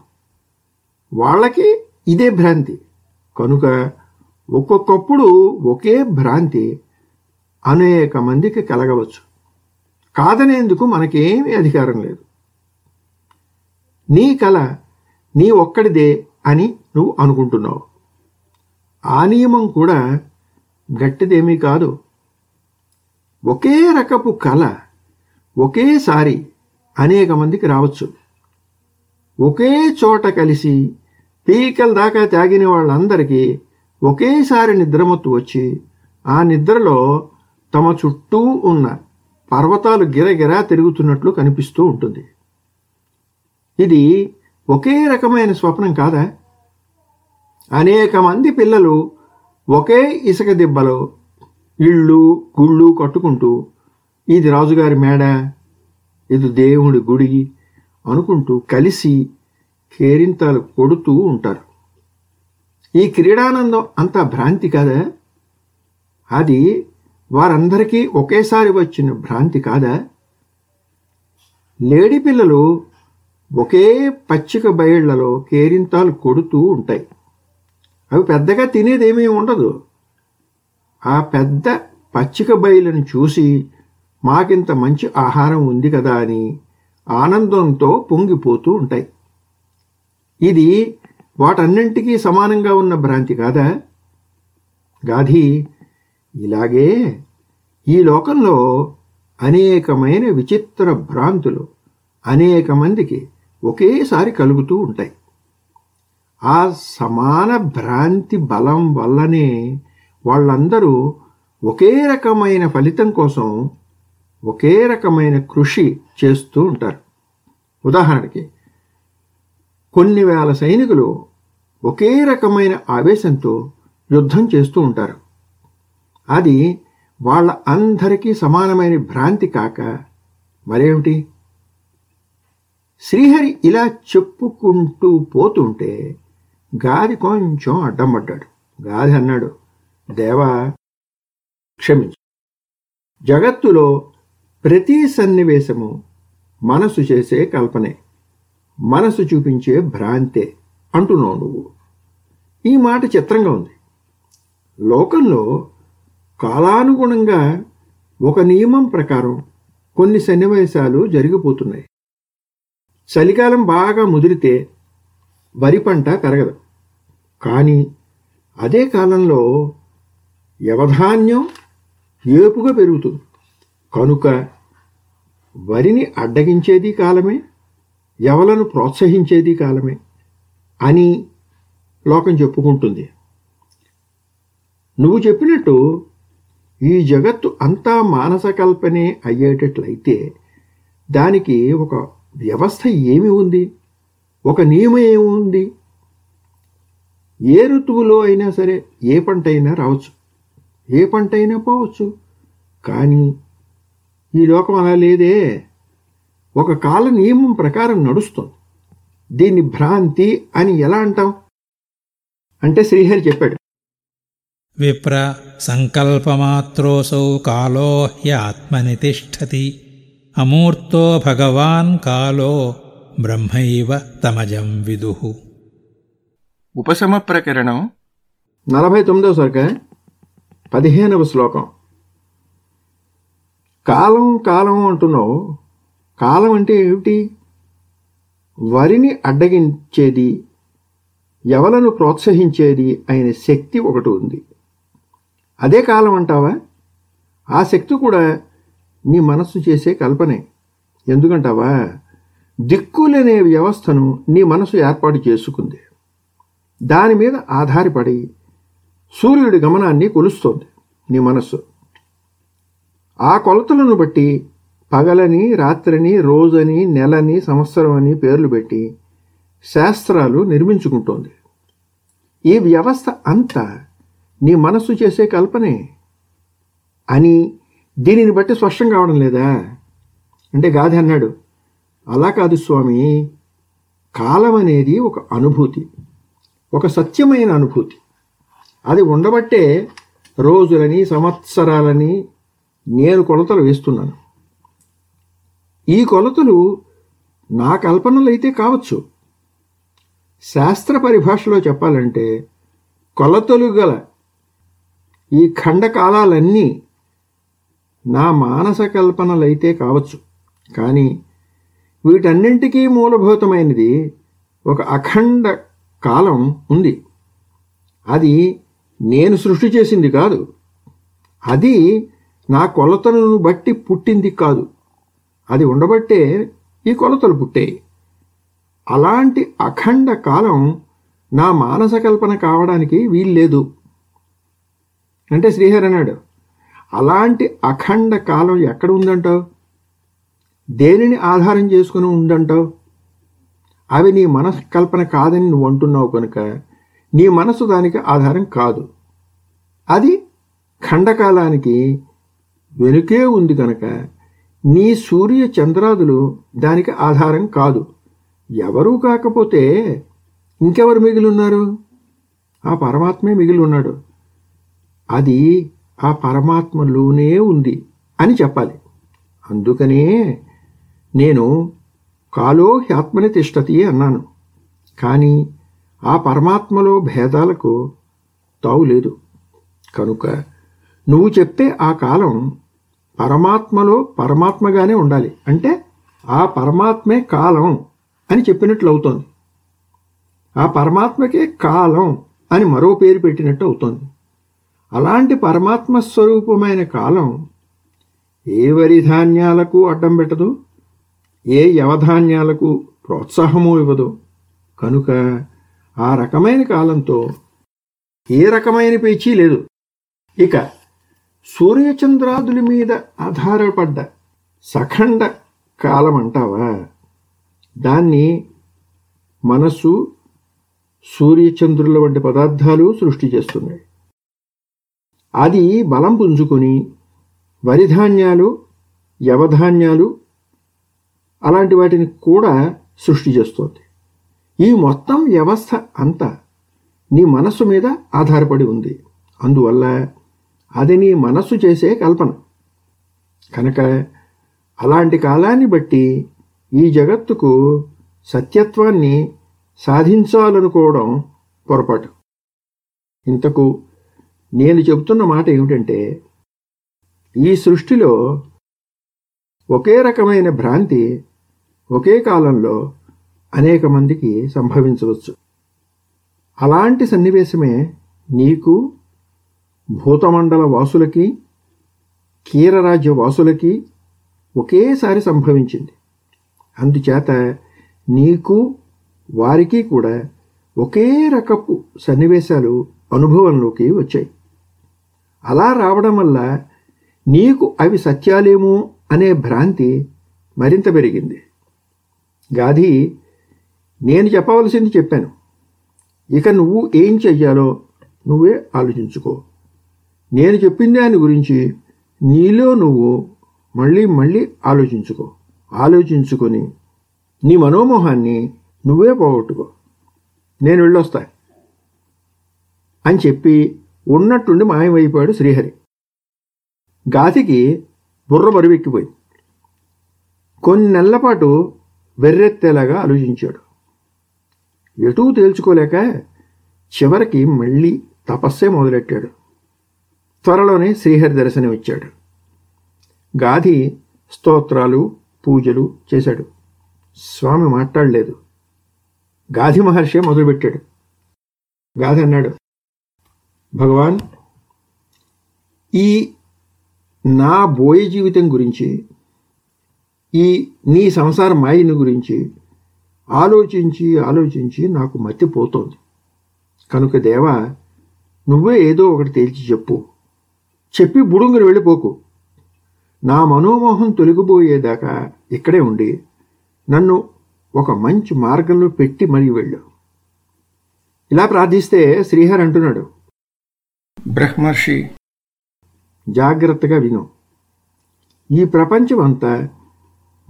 వాళ్ళకి ఇదే భ్రాంతి. కనుక ఒక్కొక్కప్పుడు ఒకే భ్రాంతి అనేక మందికి కలగవచ్చు. కాదనేందుకు మనకేమీ అధికారం లేదు. నీ కళ నీ ఒక్కడిదే అని నువ్వు అనుకుంటున్నావు. ఆ నియమం కూడా గట్టిదేమీ కాదు. ఒకే రకపు కళ ఒకేసారి అనేక మందికి రావచ్చు. ఒకే చోట కలిసి పీకల దాకా తాగిన వాళ్ళందరికీ ఒకేసారి నిద్రమత్తు వచ్చి ఆ నిద్రలో తమ చుట్టూ ఉన్న పర్వతాలు గిరగిరా తిరుగుతున్నట్లు కనిపిస్తూ ఉంటుంది. ఇది ఒకే రకమైన స్వప్నం కాదా? అనేక మంది పిల్లలు ఒకే ఇసుక దిబ్బలో ఇళ్ళు గుళ్ళు కట్టుకుంటూ ఇది రాజుగారి మేడ ఇది దేవుడి గుడి అనుకుంటూ కలిసి కేరింతలు కొడుతూ ఉంటారు. ఈ క్రీడానందం అంత భ్రాంతి కాదా? అది వారందరికీ ఒకేసారి వచ్చిన భ్రాంతి కాదా? లేడీ పిల్లలు ఒకే పచ్చిక బయళ్ళలో కేరింతాలు కొడుతూ ఉంటాయి. అవి పెద్దగా తినేదేమీ ఉండదు. ఆ పెద్ద పచ్చిక బయలను చూసి మాకింత మంచి ఆహారం ఉంది కదా అని ఆనందంతో పొంగిపోతూ ఉంటాయి. ఇది వాటన్నింటికీ సమానంగా ఉన్న భ్రాంతి కాదా? గాధి ఇలాగే ఈ లోకంలో అనేకమైన విచిత్ర భ్రాంతులు అనేక మందికి ఒకేసారి కలుగుతూ ఉంటాయి. ఆ సమాన భ్రాంతి బలం వల్లనే వాళ్ళందరూ ఒకే రకమైన ఫలితం కోసం ఒకే రకమైన కృషి చేస్తూ ఉంటారు. ఉదాహరణకి కొన్ని వేల సైనికులు ఒకే రకమైన ఆవేశంతో యుద్ధం చేస్తూ ఉంటారు. అది వాళ్ళ అందరికీ సమానమైన భ్రాంతి కాక మరేమిటి? శ్రీహరి ఇలా చెప్పుకుంటూ పోతుంటే గాది కొంచెం అడ్డం పడ్డాడు. గాది అన్నాడు. దేవా క్షమించు. జగత్తులో ప్రతి సన్నివేశము మనసు చేసే కల్పనే. మనసు చూపించే భ్రాంతే అంటున్నావు నువ్వు. ఈ మాట చిత్రంగా ఉంది. లోకంలో కాలానుగుణంగా ఒక నియమం ప్రకారం కొన్ని సన్నివేశాలు జరిగిపోతున్నాయి. చలికాలం బాగా ముదిరితే వరి పంట పెరగదు. కానీ అదే కాలంలో యవధాన్యం ఏపుగా పెరుగుతుంది. కనుక వరిని అడ్డగించేది కాలమే ఎవలను ప్రోత్సహించేది కాలమే అని లోకం చెప్పుకుంటుంది. నువ్వు చెప్పినట్టు ఈ జగత్తు అంతా మానస కల్పనే అయ్యేటట్లయితే దానికి ఒక వ్యవస్థ ఏమి ఉంది? ఒక నియమం ఏమి ఉంది? ఏ ఋతువులో అయినా సరే ఏ పంట అయినా రావచ్చు. ఏ పంట అయినా పోవచ్చు. కానీ ఈ లోకం అలా లేదే. ఒక కాల నియమం ప్రకారం నడుస్తుంది. దీన్ని భ్రాంతి అని ఎలా అంటాం? అంటే శ్రీహరి చెప్పాడు. విప్ర సంకల్పమాత్రోసౌ కాలో హ్యాత్మని తిష్టతి. అమూర్తో భగవాన్ కాలో బ్రహ్మైవ తమజం విదుహు ఉపశమ ప్రకరణం నలభై తొమ్మిదవ సరిక పదిహేనవ శ్లోకం. కాలం కాలం అంటున్నావు. కాలం అంటే ఏమిటి? వరిని అడ్డగించేది ఎవలను ప్రోత్సహించేది అయిన శక్తి ఒకటి ఉంది. అదే కాలం అంటావా? ఆ శక్తి కూడా నీ మనస్సు చేసే కల్పనే. ఎందుకంటావా? దిక్కులనే వ్యవస్థను నీ మనసు ఏర్పాటు చేసుకుంది. దాని మీద ఆధారపడి సూర్యుడి గమనాన్ని కొలుస్తోంది నీ మనస్సు. ఆ కొలతలను బట్టి పగలని రాత్రిని రోజని నెలని సంవత్సరం అని పేర్లు పెట్టి శాస్త్రాలు నిర్మించుకుంటోంది. ఈ వ్యవస్థ అంతా నీ మనస్సు చేసే కల్పనే. అని దీనిని బట్టి స్పష్టం కావడం లేదా? అంటే గాధి అన్నాడు. అలా కాదు స్వామి. కాలం అనేది ఒక అనుభూతి. ఒక సత్యమైన అనుభూతి. అది ఉండబట్టే రోజులని సంవత్సరాలని నేను కొలతలు వేస్తున్నాను. ఈ కొలతలు నా కల్పనలైతే కావచ్చు. శాస్త్ర పరిభాషలో చెప్పాలంటే కొలతలు గల ఈ ఖండకాలాలన్నీ నా మానస కల్పనలైతే కావచ్చు. కానీ వీటన్నింటికీ మూలభూతమైనది ఒక అఖండ కాలం ఉంది. అది నేను సృష్టి చేసింది కాదు. అది నా కొలతలను బట్టి పుట్టింది కాదు. అది ఉండబట్టే ఈ కొలతలు పుట్టాయి. అలాంటి అఖండ కాలం నా మానస కల్పన కావడానికి వీల్లేదు. అంటే శ్రీహరి అన్నాడు అలాంటి అఖండ కాలం ఎక్కడ ఉందంటావు? దేనిని ఆధారం చేసుకుని ఉందంటావు? అవి నీ మనస్ కల్పన కాదని నువ్వు అంటున్నావు కనుక నీ మనసు దానికి ఆధారం కాదు. అది ఖండకాలానికి వెనుకే ఉంది కనుక నీ సూర్య చంద్రాదులు దానికి ఆధారం కాదు. ఎవరూ కాకపోతే ఇంకెవరు మిగిలి ఉన్నారు ఆ పరమాత్మే మిగిలి ఉన్నాడు అది ఆ పరమాత్మలోనే ఉంది అని చెప్పాలి. అందుకనే నేను కాలో హ్యాత్మని తిష్టతి అన్నాను. కానీ ఆ పరమాత్మలో భేదాలకు తావు లేదు. కనుక నువ్వు చెప్పే ఆ కాలం పరమాత్మలో పరమాత్మగానే ఉండాలి. అంటే ఆ పరమాత్మే కాలం అని చెప్పినట్లు అవుతోంది. ఆ పరమాత్మకే కాలం అని మరో పేరు పెట్టినట్టు అవుతోంది. అలాంటి పరమాత్మ స్వరూపమైన కాలం ఏ వరి ధాన్యాలకు అడ్డం పెట్టదు? ఏ యవధాన్యాలకు ప్రోత్సాహము ఇవ్వదు. కనుక ఆ రకమైన కాలంతో ఏ రకమైన పేచీ లేదు. ఇక సూర్యచంద్రాదుల మీద ఆధారపడ్డ సఖండ కాలం అంటావా దాన్ని మనస్సు సూర్యచంద్రుల వంటి పదార్థాలు సృష్టి చేస్తున్నాయి. అది బలం పుంజుకొని వరిధాన్యాలు యవధాన్యాలు అలాంటి వాటిని కూడా సృష్టి చేస్తోంది. ఈ మొత్తం వ్యవస్థ అంతా నీ మనస్సు మీద ఆధారపడి ఉంది. అందువల్ల అది నీ మనస్సు చేసే కల్పన. కనుక అలాంటి కాలాన్ని బట్టి ఈ జగత్తుకు సత్యత్వాన్ని సాధించాలనుకోవడం పొరపాటు. ఇంతకు నేను చెబుతున్న మాట ఏమిటంటే ఈ సృష్టిలో ఒకే రకమైన భ్రాంతి ఒకే కాలంలో అనేక మందికి సంభవించవచ్చు. అలాంటి సన్నివేశమే నీకు భూతమండల వాసులకి కీరరాజ్య వాసులకి ఒకేసారి సంభవించింది. అందుచేత నీకు వారికి కూడా ఒకే రకపు సన్నివేశాలు అనుభవంలోకి వచ్చాయి. అలా రావడం వల్ల నీకు అవి సత్యాలేమో అనే భ్రాంతి మరింత పెరిగింది. గాది నేను చెప్పవలసింది చెప్పాను. ఇక నువ్వు ఏం చెయ్యాలో నువ్వే ఆలోచించుకో. నేను చెప్పిన దాని గురించి నీలో నువ్వు మళ్ళీ మళ్ళీ ఆలోచించుకో. ఆలోచించుకొని నీ మనోమోహాన్ని నువ్వే పోగొట్టుకో. నేను వెళ్ళొస్తా అని చెప్పి ఉన్నట్టుండి మాయమైపోయాడు శ్రీహరి. గాతికి బుర్ర బరువెక్కిపోయింది. కొన్ని నెలల పాటు వెర్రెత్తేలాగా ఆలోచించాడు. ఎటూ తేల్చుకోలేక చివరికి మళ్ళీ తపస్సే మొదలెట్టాడు. త్వరలోనే శ్రీహరి దర్శనం ఇచ్చాడు. గాధి స్తోత్రాలు పూజలు చేశాడు. స్వామి మాట్లాడలేదు. గాధి మహర్షి మొదలుపెట్టాడు. గాధి అన్నాడు భగవాన్ ఈ నా బోయ జీవితం గురించి ఈ నీ సంసార మాయని గురించి ఆలోచించి ఆలోచించి నాకు మతిపోతోంది కనుక దేవా నువ్వే ఏదో ఒకటి తేల్చి చెప్పు. చెప్పి బుడుంగులు వెళ్ళిపోకు. నా మనోమోహం తొలగిపోయేదాకా ఇక్కడే ఉండి నన్ను ఒక మంచి మార్గంలో పెట్టి మరీ వెళ్ళు. ఇలా ప్రార్థిస్తే శ్రీహర్ అంటున్నాడు. బ్రహ్మర్షి జాగ్రత్తగా విను. ఈ ప్రపంచం అంతా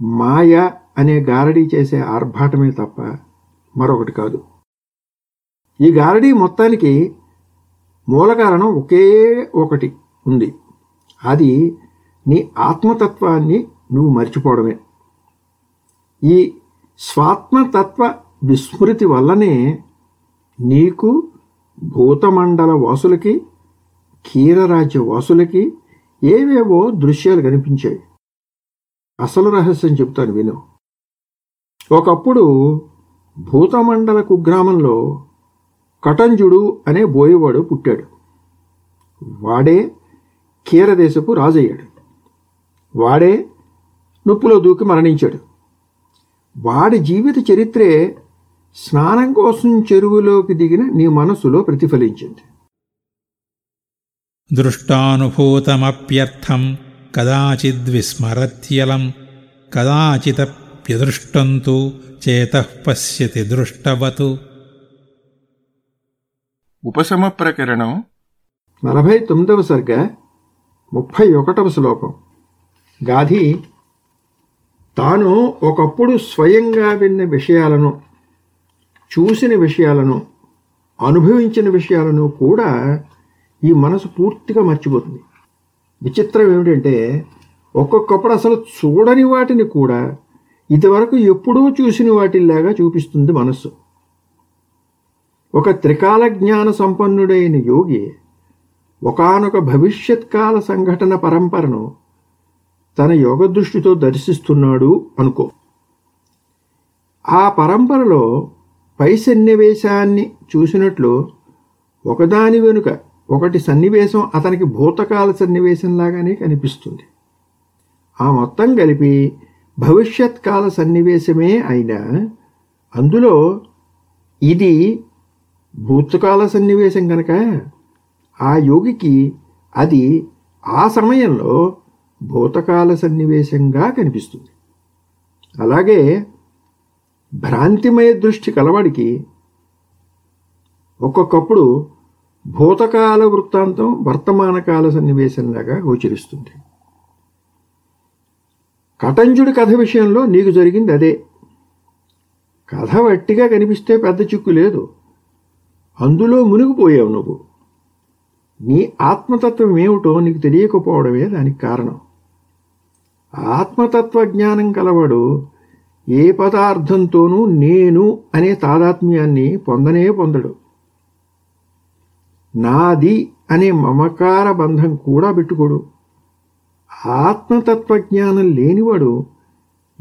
మాయ అనే గారడీ చేసే ఆర్భాటమే తప్ప మరొకటి కాదు. ఈ గారడీ మొత్తానికి మూల కారణం ఒకే ఒకటి ఉంది. అది నీ ఆత్మతత్వాన్ని నువ్వు మర్చిపోవడమే. ఈ స్వాత్మతత్వ విస్మృతి వల్లనే నీకు భూతమండల వాసులకి కీరరాజ్య వాసులకి ఏవేవో దృశ్యాలు కనిపించాయి. అసలు రహస్యం చెప్తాను విను. ఒకప్పుడు భూతమండల కుగ్రామంలో కటంజుడు అనే బోయేవాడు పుట్టాడు. వాడే కీరదేశపు రాజయ్యాడు. వాడే నొప్పులో దూకి మరణించాడు. వాడి జీవిత చరిత్రే స్నానం కోసం చెరువులోకి దిగిన నీ మనస్సులో ప్రతిఫలించింది. దృష్టానుభూతమప్యర్థం కదాచిద్విస్మరత్యలం కదాచితప్యదృష్టం తు చేతః పశ్యతి దృష్టవతు. ఉపశమ ప్రకరణం నలభై తొమ్మిదవ సర్గ ముప్పై ఒకటవ శ్లోకం. గాధి తాను ఒకప్పుడు స్వయంగా విన్న విషయాలను చూసిన విషయాలను అనుభవించిన విషయాలను కూడా ఈ మనసు పూర్తిగా మర్చిపోతుంది. విచిత్రం ఏమిటంటే ఒక్కొక్కప్పుడు అసలు చూడని వాటిని కూడా ఇదివరకు ఎప్పుడూ చూసిన వాటిలాగా చూపిస్తుంది మనస్సు. ఒక త్రికాల జ్ఞాన సంపన్నుడైన యోగి ఒకానొక భవిష్యత్కాల సంఘటన పరంపరను తన యోగ దృష్టితో దర్శిస్తున్నాడు అనుకో. ఆ పరంపరలో పై సన్నివేశాన్ని చూసినట్లు ఒకదాని వెనుక ఒకటి సన్నివేశం అతనికి భూతకాల సన్నివేశంలాగానే కనిపిస్తుంది. ఆ మొత్తం కలిపి భవిష్యత్ కాల సన్నివేశమే అయినా అందులో ఇది భూతకాల సన్నివేశం కనుక ఆ యోగికి అది ఆ సమయంలో భూతకాల సన్నివేశంగా కనిపిస్తుంది. అలాగే భ్రాంతిమయ దృష్టి కలవాడికి ఒక్కొక్కప్పుడు భూతకాల వృత్తాంతం వర్తమానకాల సన్నివేశంలాగా గోచరిస్తుంది. కటంజుడి కథ విషయంలో నీకు జరిగింది అదే. కథ వట్టిగా కనిపిస్తే పెద్ద చిక్కు లేదు. అందులో మునిగిపోయావు నువ్వు. నీ ఆత్మతత్వం ఏమిటో నీకు తెలియకపోవడమే దానికి కారణం. ఆత్మతత్వ జ్ఞానం కలవాడు ఏ పదార్థంతోనూ నేను అనే తాదాత్మ్యాన్ని పొందనే పొందడు. నాది అనే మమకార బంధం కూడా పెట్టుకోడు. ఆత్మతత్వజ్ఞానం లేనివాడు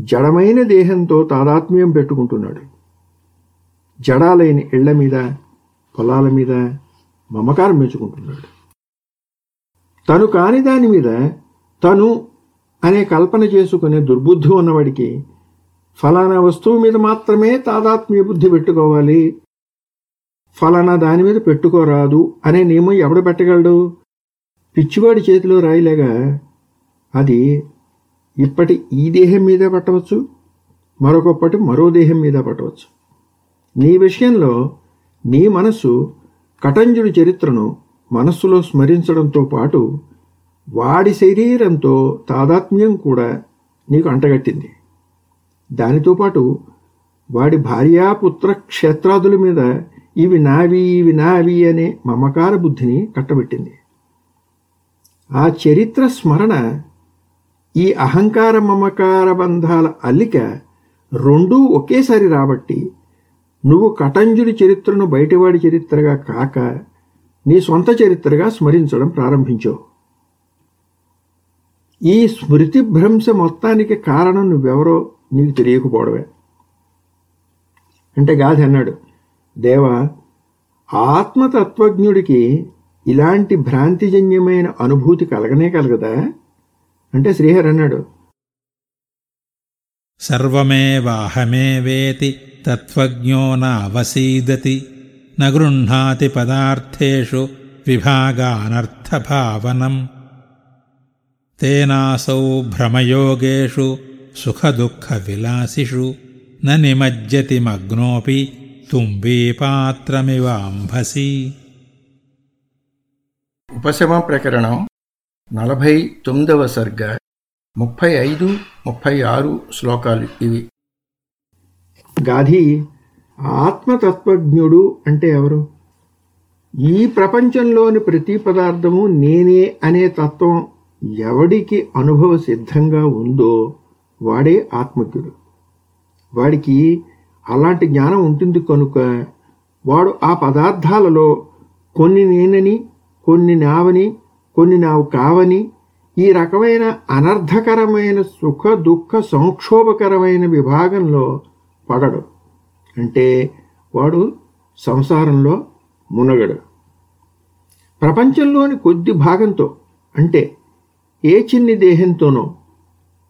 జడమైన దేహంతో తాదాత్మ్యం పెట్టుకుంటున్నాడు. జడాలైన ఇళ్ళ మీద పొలాల మీద మమకారం పెంచుకుంటున్నాడు. తను కాని దాని మీద తను అనే కల్పన చేసుకునే దుర్బుద్ధి ఉన్నవాడికి ఫలానా వస్తువు మీద మాత్రమే తాదాత్మ్య బుద్ధి పెట్టుకోవాలి. ఫలానా దాని మీద పెట్టుకోరాదు అనే నియమం ఎవడు పెట్టగలడు? పిచ్చివాడి చేతిలో రాయిలేగా అది ఇప్పటి ఈ దేహం మీద పట్టవచ్చు మరొకప్పటి మరో దేహం మీద పట్టవచ్చు. నీ విషయంలో నీ మనసు కటంజుడి చరిత్రను మనస్సులో స్మరించడంతో పాటు వాడి శరీరంతో తాదాత్మ్యం కూడా నీకు అంటగట్టింది. దానితో పాటు వాడి భార్యాపుత్ర క్షేత్రాదుల మీద ఇవి నావి ఇవి నావి అనే మమకార బుద్ధిని కట్టబెట్టింది. ఆ చరిత్ర స్మరణ ఈ అహంకార మమకార బంధాల అల్లిక రెండూ ఒకేసారి రాబట్టి నువ్వు కటంజుడి చరిత్రను బయటవాడి చరిత్రగా కాక నీ సొంత చరిత్రగా స్మరించడం ప్రారంభించావు ఈ స్మృతి భ్రంశ మొత్తానికి కారణం నువ్వెవరో నీకు తెలియకపోవడమే. అంటే గాధి అన్నాడు. దేవా ఆత్మతత్వజ్ఞుడికి ఇలాంటి భ్రాంతిజన్యమైన అనుభూతి కలగనే కలగదా? అంటే శ్రీహరి అన్నాడు. సర్వమేవాహమేవేతి తత్వజ్ఞో నావసీదతి నగృహ్ణాతి పదార్థేషు విభాగానర్థభావనం. తేనాసౌ భ్రమయోగేషు సుఖదుఃఖవిలాసిషు న నిమజ్జతి మగ్నోపి తుంబీపాత్రమివాంభసి ఉపశమ ప్రకరణం నలభై తొమ్మిదవ సర్గ ముప్పై ఐదు ముప్పై ఆరు శ్లోకాలు ఇవి. గాధి ఆత్మతత్వజ్ఞుడు అంటే ఎవరు? ఈ ప్రపంచంలోని ప్రతి పదార్థము నేనే అనే తత్వం ఎవడికి అనుభవ సిద్ధంగా ఉందో వాడే ఆత్మజ్ఞుడు. వాడికి అలాంటి జ్ఞానం ఉంటుంది కనుక వాడు ఆ పదార్థాలలో కొన్ని నేనని కొన్ని నావని కొన్ని నావు కావని ఈ రకమైన అనర్థకరమైన సుఖ దుఃఖ సంక్షోభకరమైన విభాగంలో పడడు. అంటే వాడు సంసారంలో మునగడు. ప్రపంచంలోని కొద్ది భాగంతో అంటే ఏ చిన్ని దేహంతోనో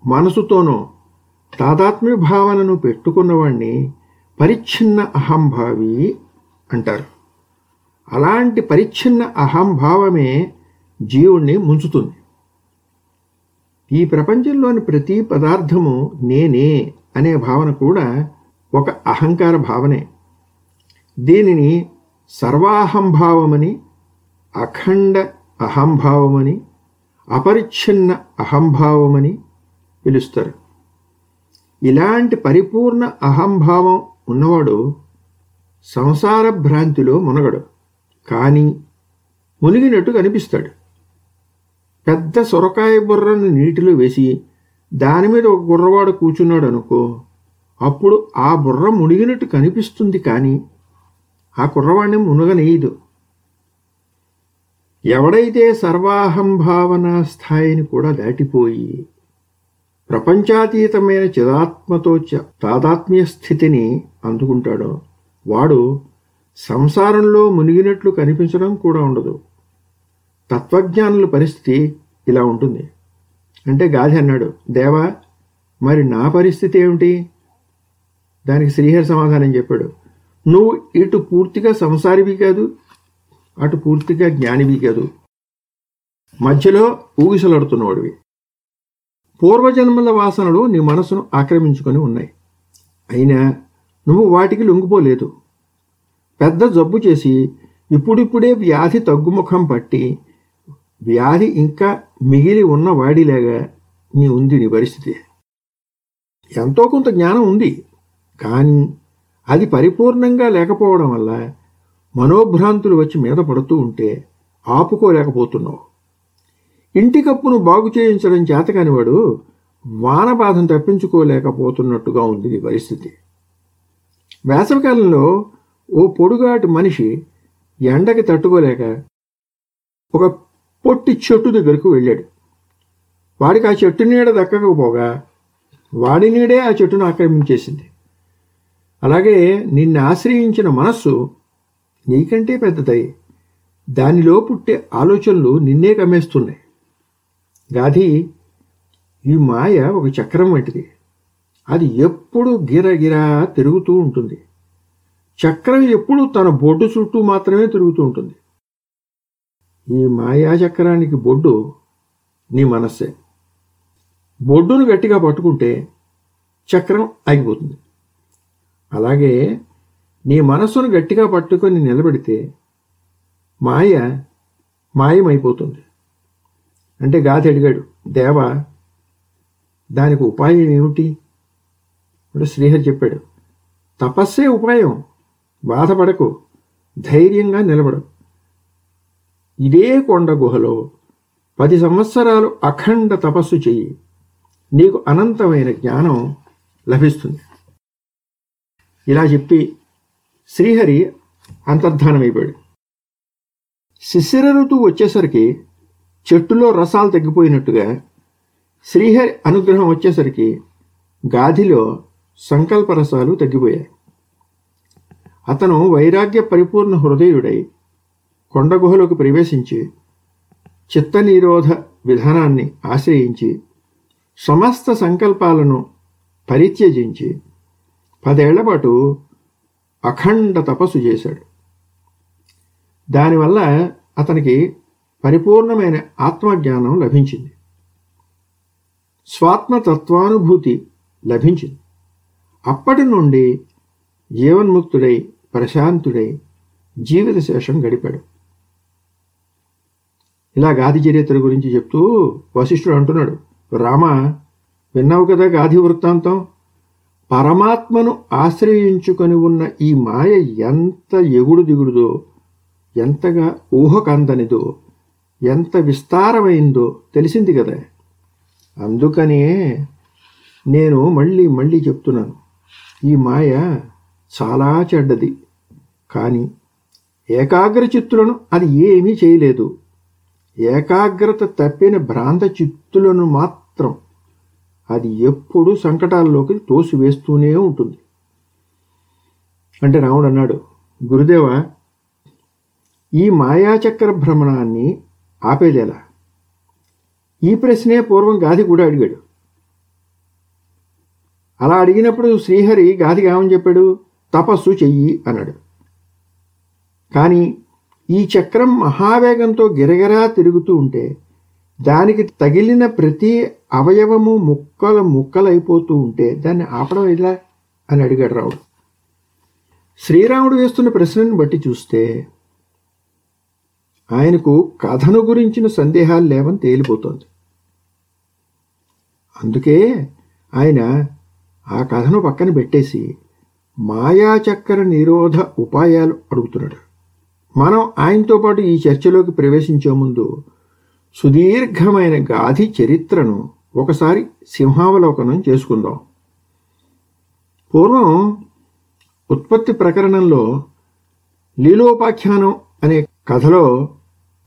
మనసుతోనో తాదాత్మ్య భావనను పెట్టుకున్నవాణ్ణి పరిచ్ఛిన్న అహంభావి అంటారు. అలాంటి పరిచ్ఛిన్న అహంభావమే జీవుణ్ణి ముంచుతుంది. ఈ ప్రపంచంలోని ప్రతి పదార్థము నేనే అనే భావన కూడా ఒక అహంకార భావనే. దీనిని సర్వాహంభావమని అఖండ అహంభావమని అపరిచ్ఛిన్న అహంభావమని పిలుస్తారు. ఇలాంటి పరిపూర్ణ అహంభావం ఉన్నవాడు సంసార భ్రాంతిలో మునగడు కానీ మునిగినట్టు కనిపిస్తాడు. పెద్ద సొరకాయ బుర్రను నీటిలో వేసి దాని మీద ఒక గుర్రవాడు కూర్చున్నాడు అనుకో అప్పుడు ఆ బుర్ర మునిగినట్టు కనిపిస్తుంది కానీ ఆ కుర్రవాడిని మునగనేయదు. ఎవడైతే సర్వాహంభావన స్థాయిని కూడా దాటిపోయి ప్రపంచాతీతమైన చిదాత్మతో చ- తాదాత్మ్య స్థితిని అందుకుంటాడో. వాడు సంసారంలో మునిగినట్లు కనిపించడం కూడా ఉండదు. తత్వజ్ఞానుల పరిస్థితి ఇలా ఉంటుంది. అంటే గాధి అన్నాడు దేవా మరి నా పరిస్థితి ఏమిటి? దానికి శ్రీహరి సమాధానం చెప్పాడు నువ్వు ఇటు పూర్తిగా సంసారివి కాదు అటు పూర్తిగా జ్ఞానివి కాదు. మధ్యలో ఊగిసలాడుతున్నవాడివి. పూర్వజన్మల వాసనలు నీ మనసును ఆక్రమించుకొని ఉన్నాయి. అయినా నువ్వు వాటికి లొంగిపోలేదు. పెద్ద జబ్బు చేసి ఇప్పుడిప్పుడే వ్యాధి తగ్గుముఖం పట్టి వ్యాధి ఇంకా మిగిలి ఉన్న వాడిలాగా నీ ఉంది నీ పరిస్థితి. ఎంతో కొంత జ్ఞానం ఉంది. కానీ అది పరిపూర్ణంగా లేకపోవడం వల్ల మనోభ్రాంతులు వచ్చి మీద పడుతూ ఉంటే ఆపుకోలేకపోతున్నావు. ఇంటి కప్పును బాగు చేయించడం చేతకానివాడు వాన బాధను తప్పించుకోలేకపోతున్నట్టుగా ఉంది ఈ పరిస్థితి. వేసవికాలంలో ఓ పొడుగాటి మనిషి ఎండకి తట్టుకోలేక ఒక పొట్టి చెట్టు దగ్గరకు వెళ్ళాడు. వాడికి ఆ చెట్టు నీడ దక్కకపోగా వాడి నీడే ఆ చెట్టును ఆక్రమించేసింది. అలాగే నిన్ను ఆశ్రయించిన మనస్సు నీకంటే పెద్దదై దానిలో పుట్టే ఆలోచనలు నిన్నే కమ్మేస్తున్నాయి. గాధి ఈ మాయ ఒక చక్రం వంటిది. అది ఎప్పుడు గిరగిరా తిరుగుతూ ఉంటుంది. చక్రం ఎప్పుడు తన బొడ్డు చుట్టూ మాత్రమే తిరుగుతూ ఉంటుంది. ఈ మాయా చక్రానికి బొడ్డు నీ మనస్సే. బొడ్డును గట్టిగా పట్టుకుంటే చక్రం ఆగిపోతుంది. అలాగే నీ మనస్సును గట్టిగా పట్టుకొని నిలబెడితే మాయ మాయమైపోతుంది. అంటే గాథ అడిగాడు దేవ దానికి ఉపాయం ఏమిటి? ఇప్పుడు శ్రీహరి చెప్పాడు తపస్సే ఉపాయం బాధపడకు ధైర్యంగా నిలబడు. ఇదే కొండ గుహలో పది సంవత్సరాలు అఖండ తపస్సు చెయ్యి. నీకు అనంతమైన జ్ఞానం లభిస్తుంది. ఇలా చెప్పి శ్రీహరి అంతర్ధానమైపోయాడు. శిశిర ఋతువు వచ్చేసరికి చెట్టులో రసాలు తగ్గిపోయినట్టుగా శ్రీహరి అనుగ్రహం వచ్చేసరికి గాదిలో సంకల్ప రసాలు తగ్గిపోయాయి. అతను వైరాగ్య పరిపూర్ణ హృదయుడై కొండ గుహలోకి ప్రవేశించి చిత్త నిరోధ విధానాన్ని ఆశ్రయించి సమస్త సంకల్పాలను పరిత్యజించి పదేళ్ళపాటు అఖండ తపస్సు చేశాడు. దానివల్ల అతనికి పరిపూర్ణమైన ఆత్మజ్ఞానం లభించింది. స్వాత్మతత్వానుభూతి లభించింది. అప్పటి నుండి జీవన్ముక్తుడై ప్రశాంతుడై జీవిత శేషం గడిపాడు. ఇలా గాది చరిత్ర గురించి చెప్తూ వశిష్ఠుడు అంటున్నాడు రామ విన్నావు కదా గాది వృత్తాంతం? పరమాత్మను ఆశ్రయించుకొని ఉన్న ఈ మాయ ఎంత ఎగుడు దిగుడుదో ఎంతగా ఊహకందనిదో ఎంత విస్తారమైందో తెలిసింది కదా. అందుకనే నేను మళ్ళీ మళ్ళీ చెప్తున్నాను. ఈ మాయ చాలా చెడ్డది. కానీ ఏకాగ్ర చిత్తులను అది ఏమీ చేయలేదు. ఏకాగ్రత తప్పిన భ్రాంత చిత్తులను మాత్రం అది ఎప్పుడు సంకటాల్లోకి తోసివేస్తూనే ఉంటుంది. అంటే రాముడు అన్నాడు గురుదేవ ఈ మాయాచక్ర భ్రమణాన్ని ఆపేదేలా ఈ ప్రశ్నే పూర్వం గాది కూడా అడిగాడు. అలా అడిగినప్పుడు శ్రీహరి గాదికి ఏమని చెప్పాడు? తపస్సు చెయ్యి అన్నాడు. కానీ ఈ చక్రం మహావేగంతో గిరగిరా తిరుగుతూ ఉంటే దానికి తగిలిన ప్రతి అవయవము ముక్కలు ముక్కలైపోతూ ఉంటే దాన్ని ఆపడం ఎలా? అని అడిగాడు రావుడు. శ్రీరాముడు వేస్తున్న ప్రశ్నను బట్టి చూస్తే ఆయనకు కథను గురించిన సందేహాలు లేవని తేలిపోతోంది. అందుకే ఆయన ఆ కథను పక్కన పెట్టేసి మాయాచక్ర నిరోధ ఉపాయాలు అడుగుతున్నాడు. మనం ఆయనతో పాటు ఈ చర్చలోకి ప్రవేశించే ముందు సుదీర్ఘమైన గాధి చరిత్రను ఒకసారి సింహావలోకనం చేసుకుందాం. పూర్వం ఉత్పత్తి ప్రకరణంలో లీలోపాఖ్యానం అనే కథలో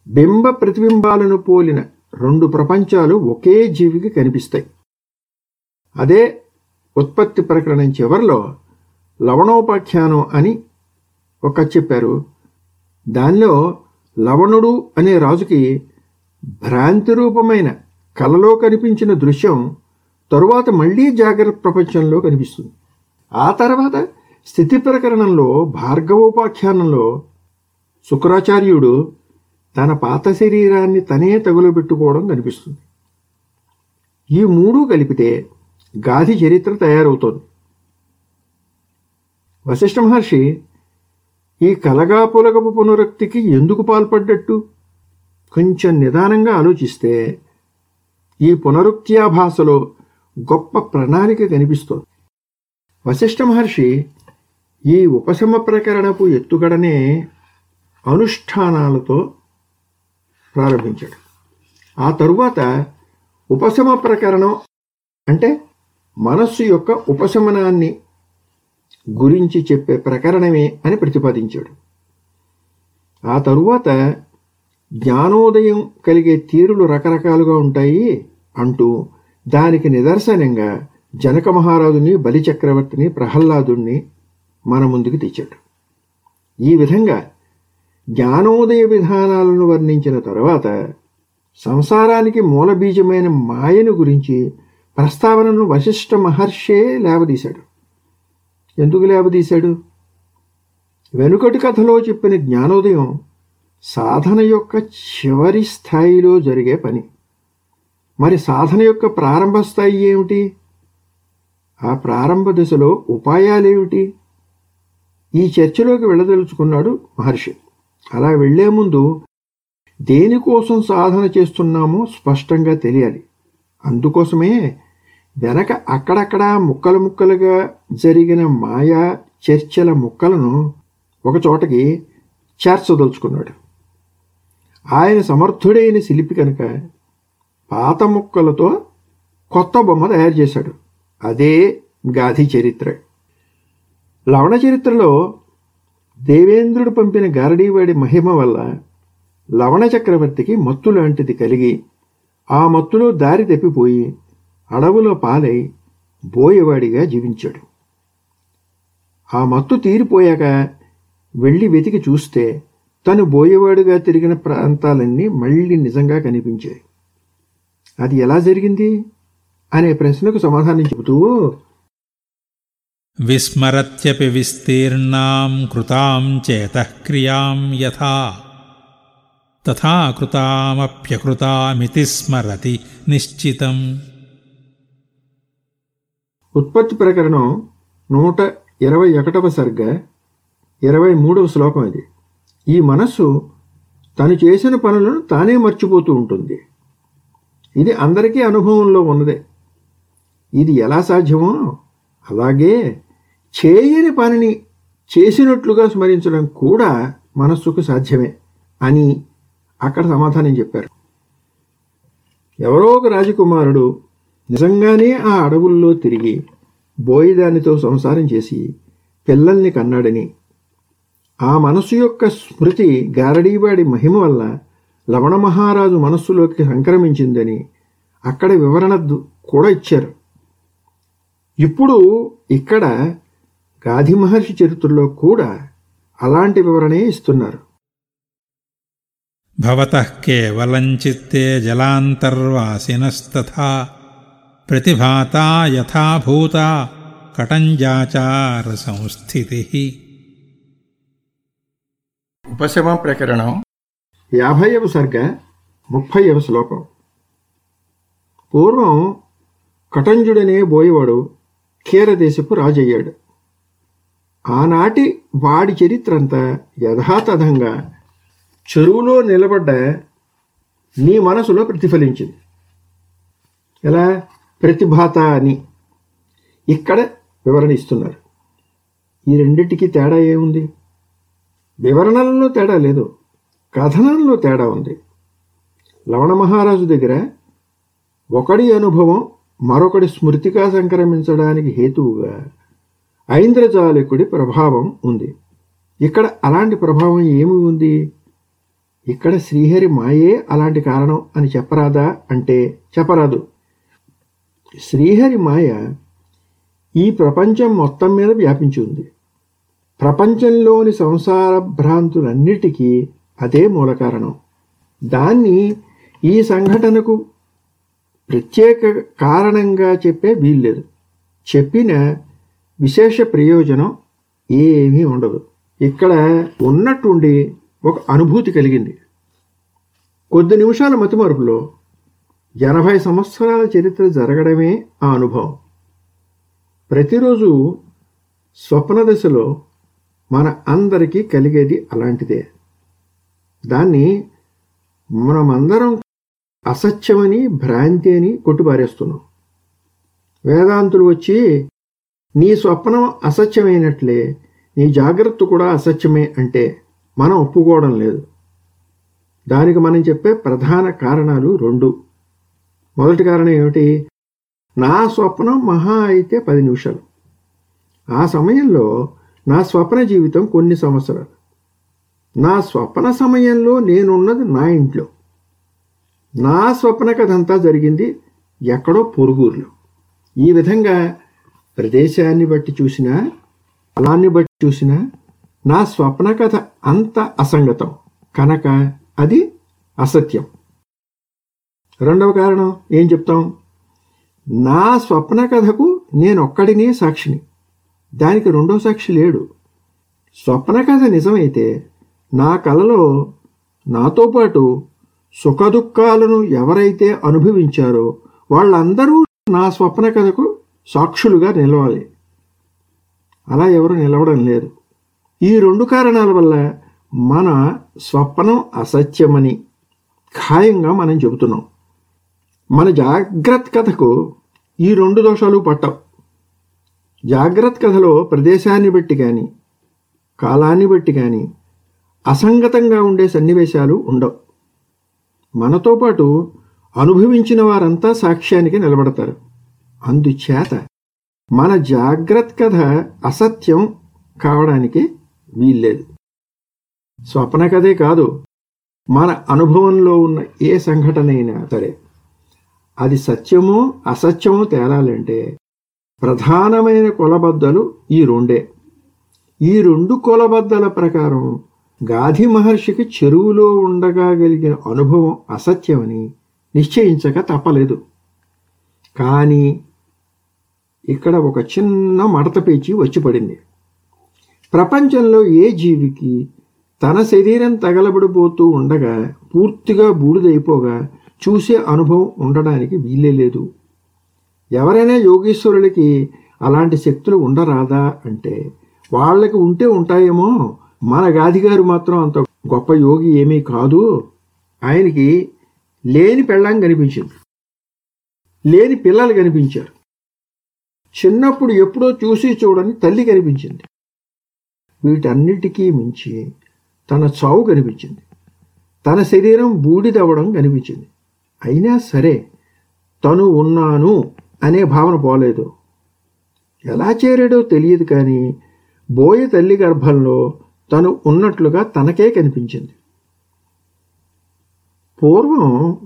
బింబ ప్రతిబింబాలను పోలిన రెండు ప్రపంచాలు ఒకే జీవికి కనిపిస్తాయి. అదే ఉత్పత్తి ప్రకరణం చివరిలో లవణోపాఖ్యానం అని ఒక చెప్పారు. దానిలో లవణుడు అనే రాజుకి భ్రాంతి రూపమైన కలలో కనిపించిన దృశ్యం తరువాత మళ్ళీ జాగ్రత్త ప్రపంచంలో కనిపిస్తుంది. ఆ తర్వాత స్థితి ప్రకరణంలో భార్గవోపాఖ్యానంలో శుక్రాచార్యుడు తన పాత శరీరాన్ని తనే తగులబెట్టుకోవడం కనిపిస్తుంది. ఈ మూడు కలిపితే గాది చరిత్ర తయారవుతోంది. వశిష్ఠ మహర్షి ఈ కలగాపులగపు పునరుక్తికి ఎందుకు పాల్పడ్డట్టు? కొంచెం నిదానంగా ఆలోచిస్తే ఈ పునరుక్త్యాభాసలో గొప్ప ప్రణాళిక కనిపిస్తోంది. వశిష్ఠ మహర్షి ఈ ఉపశమ ప్రకరణపు ఎత్తుగడనే అనుష్ఠానాలతో ప్రారంభించాడు. ఆ తరువాత ఉపశమ ప్రకరణం అంటే మనస్సు యొక్క ఉపశమనాన్ని గురించి చెప్పే ప్రకరణమే అని ప్రతిపాదించాడు. ఆ తరువాత జ్ఞానోదయం కలిగే తీరులు రకరకాలుగా ఉంటాయి అంటూ దానికి నిదర్శనంగా జనక మహారాజుని బలిచక్రవర్తిని ప్రహ్లాదుణ్ణి మన ముందుకు తెచ్చాడు. ఈ విధంగా జ్ఞానోదయ విధానాలను వర్ణించిన తరువాత సంసారానికి మూలబీజమైన మాయను గురించి ప్రస్తావనను వశిష్ఠ మహర్షే లేవదీశాడు. ఎందుకు లేవదీశాడు? వెనుకటి కథలో చెప్పిన జ్ఞానోదయం సాధన యొక్క చివరి స్థాయిలో జరిగే పని. మరి సాధన యొక్క ప్రారంభ స్థాయి ఏమిటి? ఆ ప్రారంభ దశలో ఉపాయాలేమిటి? ఈ చర్చలోకి వెళ్ళదలుచుకున్నాడు మహర్షి. అలా వెళ్ళే ముందు దేనికోసం సాధన చేస్తున్నామో స్పష్టంగా తెలియాలి. అందుకోసమే వెనక అక్కడక్కడ ముక్కలు ముక్కలుగా జరిగిన మాయా చర్చల ముక్కలను ఒకచోటకి చేర్చదలుచుకున్నాడు ఆయన సమర్థుడైన శిల్పి కనుక పాత ముక్కలతో కొత్త బొమ్మ తయారు చేశాడు. అదే గాధి చరిత్ర. లవణ చరిత్రలో దేవేంద్రుడు పంపిన గారడీవాడి మహిమ వల్ల లవణ చక్రవర్తికి మత్తు లాంటిది కలిగి ఆ మత్తులో దారి తప్పిపోయి అడవులో పాలై బోయవాడిగా జీవించాడు. ఆ మత్తు తీరిపోయాక వెళ్ళి వెతికి చూస్తే తను బోయేవాడుగా తిరిగిన ప్రాంతాలన్నీ మళ్ళీ నిజంగా కనిపించాయి. అది ఎలా జరిగింది? అనే ప్రశ్నకు సమాధానం చెబుతూ విస్మరత్యపి విస్తీర్ణాం కృతాం చేతక్రియాం యథా తథా కృతామప్యకృతామితి స్మరతి నిశ్చితం ఉత్పత్తి ప్రకరణం నూట ఇరవై ఒకటవ సర్గ ఇరవై మూడవ శ్లోకం ఇది. ఈ మనస్సు తను చేసిన పనులను తానే మర్చిపోతూ ఉంటుంది. ఇది అందరికీ అనుభవంలో ఉన్నదే. ఇది ఎలా సాధ్యమో అలాగే చేయని పనిని చేసినట్లుగా స్మరించడం కూడా మనస్సుకు సాధ్యమే అని అక్కడ సమాధానం చెప్పారు. ఎవరో ఒక రాజకుమారుడు నిజంగానే ఆ అడవుల్లో తిరిగి బోయిదానితో సంసారం చేసి పిల్లల్ని కన్నాడని. ఆ మనస్సు యొక్క స్మృతి గారడీవాడి మహిమ వల్ల లవణ మహారాజు మనస్సులోకి సంక్రమించిందని అక్కడ వివరణ కూడా ఇచ్చారు. ఇప్పుడు ఇక్కడ గాధి మహర్షి చరిత్రలో కూడా అలాంటి వివరణే ఇస్తున్నారు. భవతః కేవలం చిత్తే జలాంతర్వాసినస్తథా ప్రతిభాతా యథాభూతా కటంజాచార సంస్థితి ఉపశమ ప్రకరణం యాభైవ సర్గ ముప్పైవ శ్లోకం. పూర్వం కటంజుడనే బోయవాడు క్షీరదేశపు రాజయ్యాడు. ఆనాటి వాడి చరిత్ర అంతా యథాతథంగా చెరువులో నిలబడ్డ నీ మనసులో ప్రతిఫలించింది. ఎలా? ప్రతిభాత అని ఇక్కడ వివరణ ఇస్తున్నారు. ఈ రెండింటికి తేడా ఏముంది? వివరణలలో తేడా లేదు. కథనంలో తేడా ఉంది. లవణ మహారాజు దగ్గర ఒకడి అనుభవం మరొకటి స్మృతిగా సంక్రమించడానికి హేతువుగా ఐంద్రజాలికుడి ప్రభావం ఉంది. ఇక్కడ అలాంటి ప్రభావం ఏమి ఉంది? ఇక్కడ శ్రీహరి మాయే అలాంటి కారణం అని చెప్పరాదా అంటే చెప్పరాదు. శ్రీహరి మాయ ఈ ప్రపంచం మొత్తం మీద వ్యాపించి ఉంది. ప్రపంచంలోని సంసార భ్రాంతులన్నిటికీ అదే మూల కారణం దాన్ని ఈ సంఘటనకు ప్రత్యేక కారణంగా చెప్పే వీల్లేదు. చెప్పిన విశేష ప్రయోజనం ఏమీ ఉండదు. ఇక్కడ ఉన్నట్టుండి ఒక అనుభూతి కలిగింది. కొద్ది నిమిషాల మతిమరుపులో ఎనభై సంవత్సరాల చరిత్ర జరగడమే ఆ అనుభవం. ప్రతిరోజు స్వప్న దశలో మన అందరికీ కలిగేది అలాంటిదే. దాన్ని మనమందరం అసత్యమని భ్రాంతి అని కొట్టిపారేస్తున్నాం వేదాంతులు వచ్చి నీ స్వప్నం అసత్యమైనట్లే నీ జాగ్రత్త కూడా అసత్యమే అంటే మనం ఒప్పుకోవడం లేదు. దానికి మనం చెప్పే ప్రధాన కారణాలు రెండు. మొదటి కారణం ఏమిటి? నా స్వప్నం మహా అయితే పది నిమిషాలు. ఆ సమయంలో నా స్వప్న జీవితం కొన్ని సంవత్సరాలు. నా స్వప్న సమయంలో నేనున్నది నా ఇంట్లో. నా స్వప్న కథ అంతా జరిగింది ఎక్కడో పొరుగురులో. ఈ విధంగా ప్రదేశాన్ని బట్టి చూసినా ఫలాన్ని బట్టి చూసినా నా స్వప్న కథ అంత అసంగతం. కనుక అది అసత్యం. రెండవ కారణం ఏం చెప్తాం? నా స్వప్న కథకు నేనొక్కడినే సాక్షిని. దానికి రెండో సాక్షి లేడు. స్వప్న కథ నిజమైతే నా కలలో నాతో పాటు సుఖదుఖాలను ఎవరైతే అనుభవించారో వాళ్ళందరూ నా స్వప్న కథకు సాక్షులుగా నిలవాలి. అలా ఎవరు నిలవడం లేదు. ఈ రెండు కారణాల వల్ల మన స్వప్నం అసత్యమని ఖాయంగా మనం చెబుతున్నాం. మన జాగ్రత్త కథకు ఈ రెండు దోషాలు పట్టవు. జాగ్రత్త కథలో ప్రదేశాన్ని బట్టి కానీ కాలాన్ని బట్టి కానీ అసంగతంగా ఉండే సన్నివేశాలు ఉండవు. మనతో పాటు అనుభవించిన వారంతా సాక్ష్యానికి నిలబడతారు. అందుచేత మన జాగ్రత్త కథ అసత్యం కావడానికి వీల్లేదు. స్వప్న కథే కాదు మన అనుభవంలో ఉన్న ఏ సంఘటన అయినా సరే. అది సత్యమో అసత్యమో తేలాలంటే ప్రధానమైన కొలబద్దలు ఈ రెండే. ఈ రెండు కొలబద్దల ప్రకారం గాధి మహర్షికి చెరువులో ఉండగా కలిగిన అనుభవం అసత్యమని నిశ్చయించక తప్పలేదు. కానీ ఇక్కడ ఒక చిన్న మడత పేచి వచ్చి పడింది. ప్రపంచంలో ఏ జీవికి తన శరీరం తగలబడిపోతూ ఉండగా పూర్తిగా బూడిదైపోగా చూసే అనుభవం ఉండడానికి వీలే లేదు ఎవరైనా యోగేశ్వరుడికి అలాంటి శక్తులు ఉండరాదా అంటే వాళ్ళకి ఉంటే ఉంటాయేమో మన గాదిగారు మాత్రం అంత గొప్ప యోగి ఏమీ కాదు. ఆయనకి లేని పెళ్ళాం కనిపించింది. లేని పిల్లలు కనిపించారు. చిన్నప్పుడు ఎప్పుడో చూసి చూడని తల్లి కనిపించింది. వీటన్నిటికీ మించి తన చావు కనిపించింది. తన శరీరం బూడిదవ్వడం కనిపించింది. అయినా సరే తను ఉన్నాను అనే భావన పోలేదు. ఎలా చేరాడో తెలియదు కానీ బోయ తల్లి గర్భంలో తను ఉన్నట్లుగా తనకే కనిపించింది. పూర్వం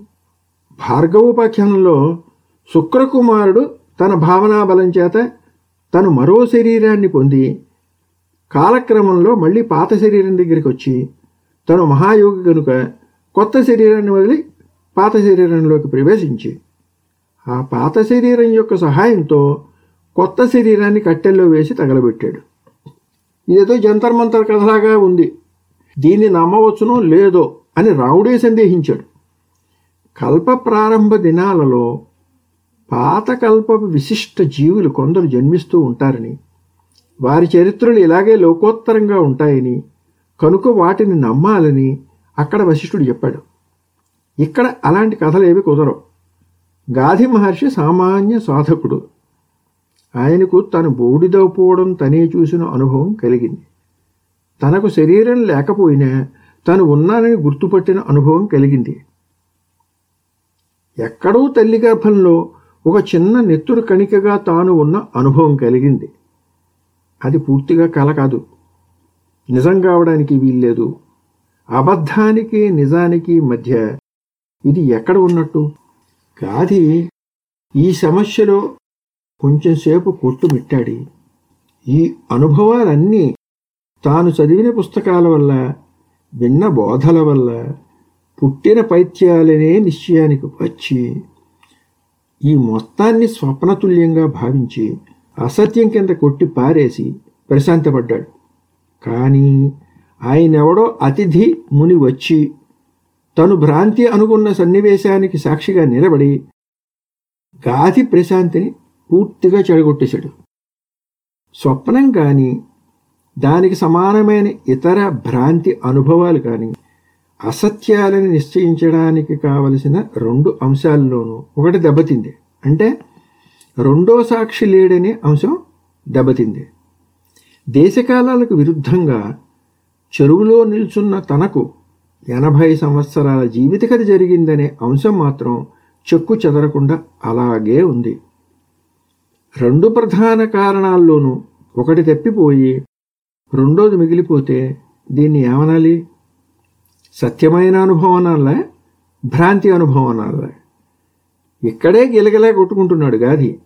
భార్గవోపాఖ్యానంలో శుక్రకుమారుడు తన భావనా బలం చేత తను మరో శరీరాన్ని పొంది కాలక్రమంలో మళ్ళీ పాత శరీరం దగ్గరికి వచ్చి తను మహాయోగి కనుక కొత్త శరీరాన్ని వదిలి పాత శరీరంలోకి ప్రవేశించి ఆ పాత శరీరం యొక్క సహాయంతో కొత్త శరీరాన్ని కట్టెల్లో వేసి తగలబెట్టాడు. ఇదేదో జంతర్ మంతర్ కథలాగా ఉంది. దీన్ని నమ్మవచ్చునో లేదో అని రావుడే సందేహించాడు. కల్ప ప్రారంభ దినాలలో పాత కల్పపు విశిష్ట జీవులు కొందరు జన్మిస్తూ ఉంటారని వారి చరిత్రలు ఇలాగే లోకోత్తరంగా ఉంటాయని కనుక వాటిని నమ్మాలని అక్కడ వశిష్ఠుడు చెప్పాడు. ఇక్కడ అలాంటి కథలేవి కుదరవు. గాధి మహర్షి సామాన్య సాధకుడు. ఆయనకు తను బోడిదవపోవడం తనే చూసిన అనుభవం కలిగింది. తనకు శరీరం లేకపోయినా తను ఉన్నానని గుర్తుపట్టిన అనుభవం కలిగింది. ఎక్కడో తల్లి గర్భంలో ఒక చిన్న నెత్తురు కణికగా తాను ఉన్న అనుభవం కలిగింది. అది పూర్తిగా కల కాదు. నిజం కావడానికి వీల్లేదు. అబద్ధానికి నిజానికి మధ్య ఇది ఎక్కడ ఉన్నట్టు? కాది ఈ సమస్యలో కొంచెంసేపు కొట్టుమిట్టాడి ఈ అనుభవాలన్నీ తాను చదివిన పుస్తకాల వల్ల విన్న బోధల వల్ల పుట్టిన పైత్యాలనే నిశ్చయానికి వచ్చి ఈ మొత్తాన్ని స్వప్నతుల్యంగా భావించి అసత్యం కింద కొట్టి పారేసి ప్రశాంతపడ్డాడు. కానీ ఆయనెవడో అతిథి ముని వచ్చి తను భ్రాంతి అనుకున్న సన్నివేశానికి సాక్షిగా నిలబడి గాధి ప్రశాంతిని పూర్తిగా చెడగొట్టేశాడు. స్వప్నం కానీ దానికి సమానమైన ఇతర భ్రాంతి అనుభవాలు కానీ అసత్యాలను నిశ్చయించడానికి కావలసిన రెండు అంశాల్లోనూ ఒకటి దెబ్బతింది. అంటే రెండో సాక్షి లేడనే అంశం దెబ్బతింది. దేశకాలాలకు విరుద్ధంగా చెరువులో నిల్చున్న తనకు ఎనభై సంవత్సరాల జీవిత కథ జరిగిందనే అంశం మాత్రం చెక్కు చెదరకుండా అలాగే ఉంది. రెండు ప్రధాన కారణాల్లోనూ ఒకటి తప్పిపోయి రెండోది మిగిలిపోతే దీన్ని ఏమనాలి? సత్యమైన అనుభవం భ్రాంతి అనుభవం అనాలే? ఇక్కడే గిలగిలా కొట్టుకుంటున్నాడు గాది.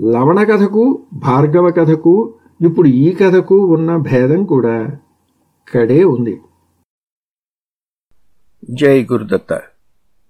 లవణ కథకు భార్గవ కథకు ఇప్పుడు ఈ కథకు ఉన్న భేదం కూడా ఇక్కడే ఉంది. జై గురుదత్త.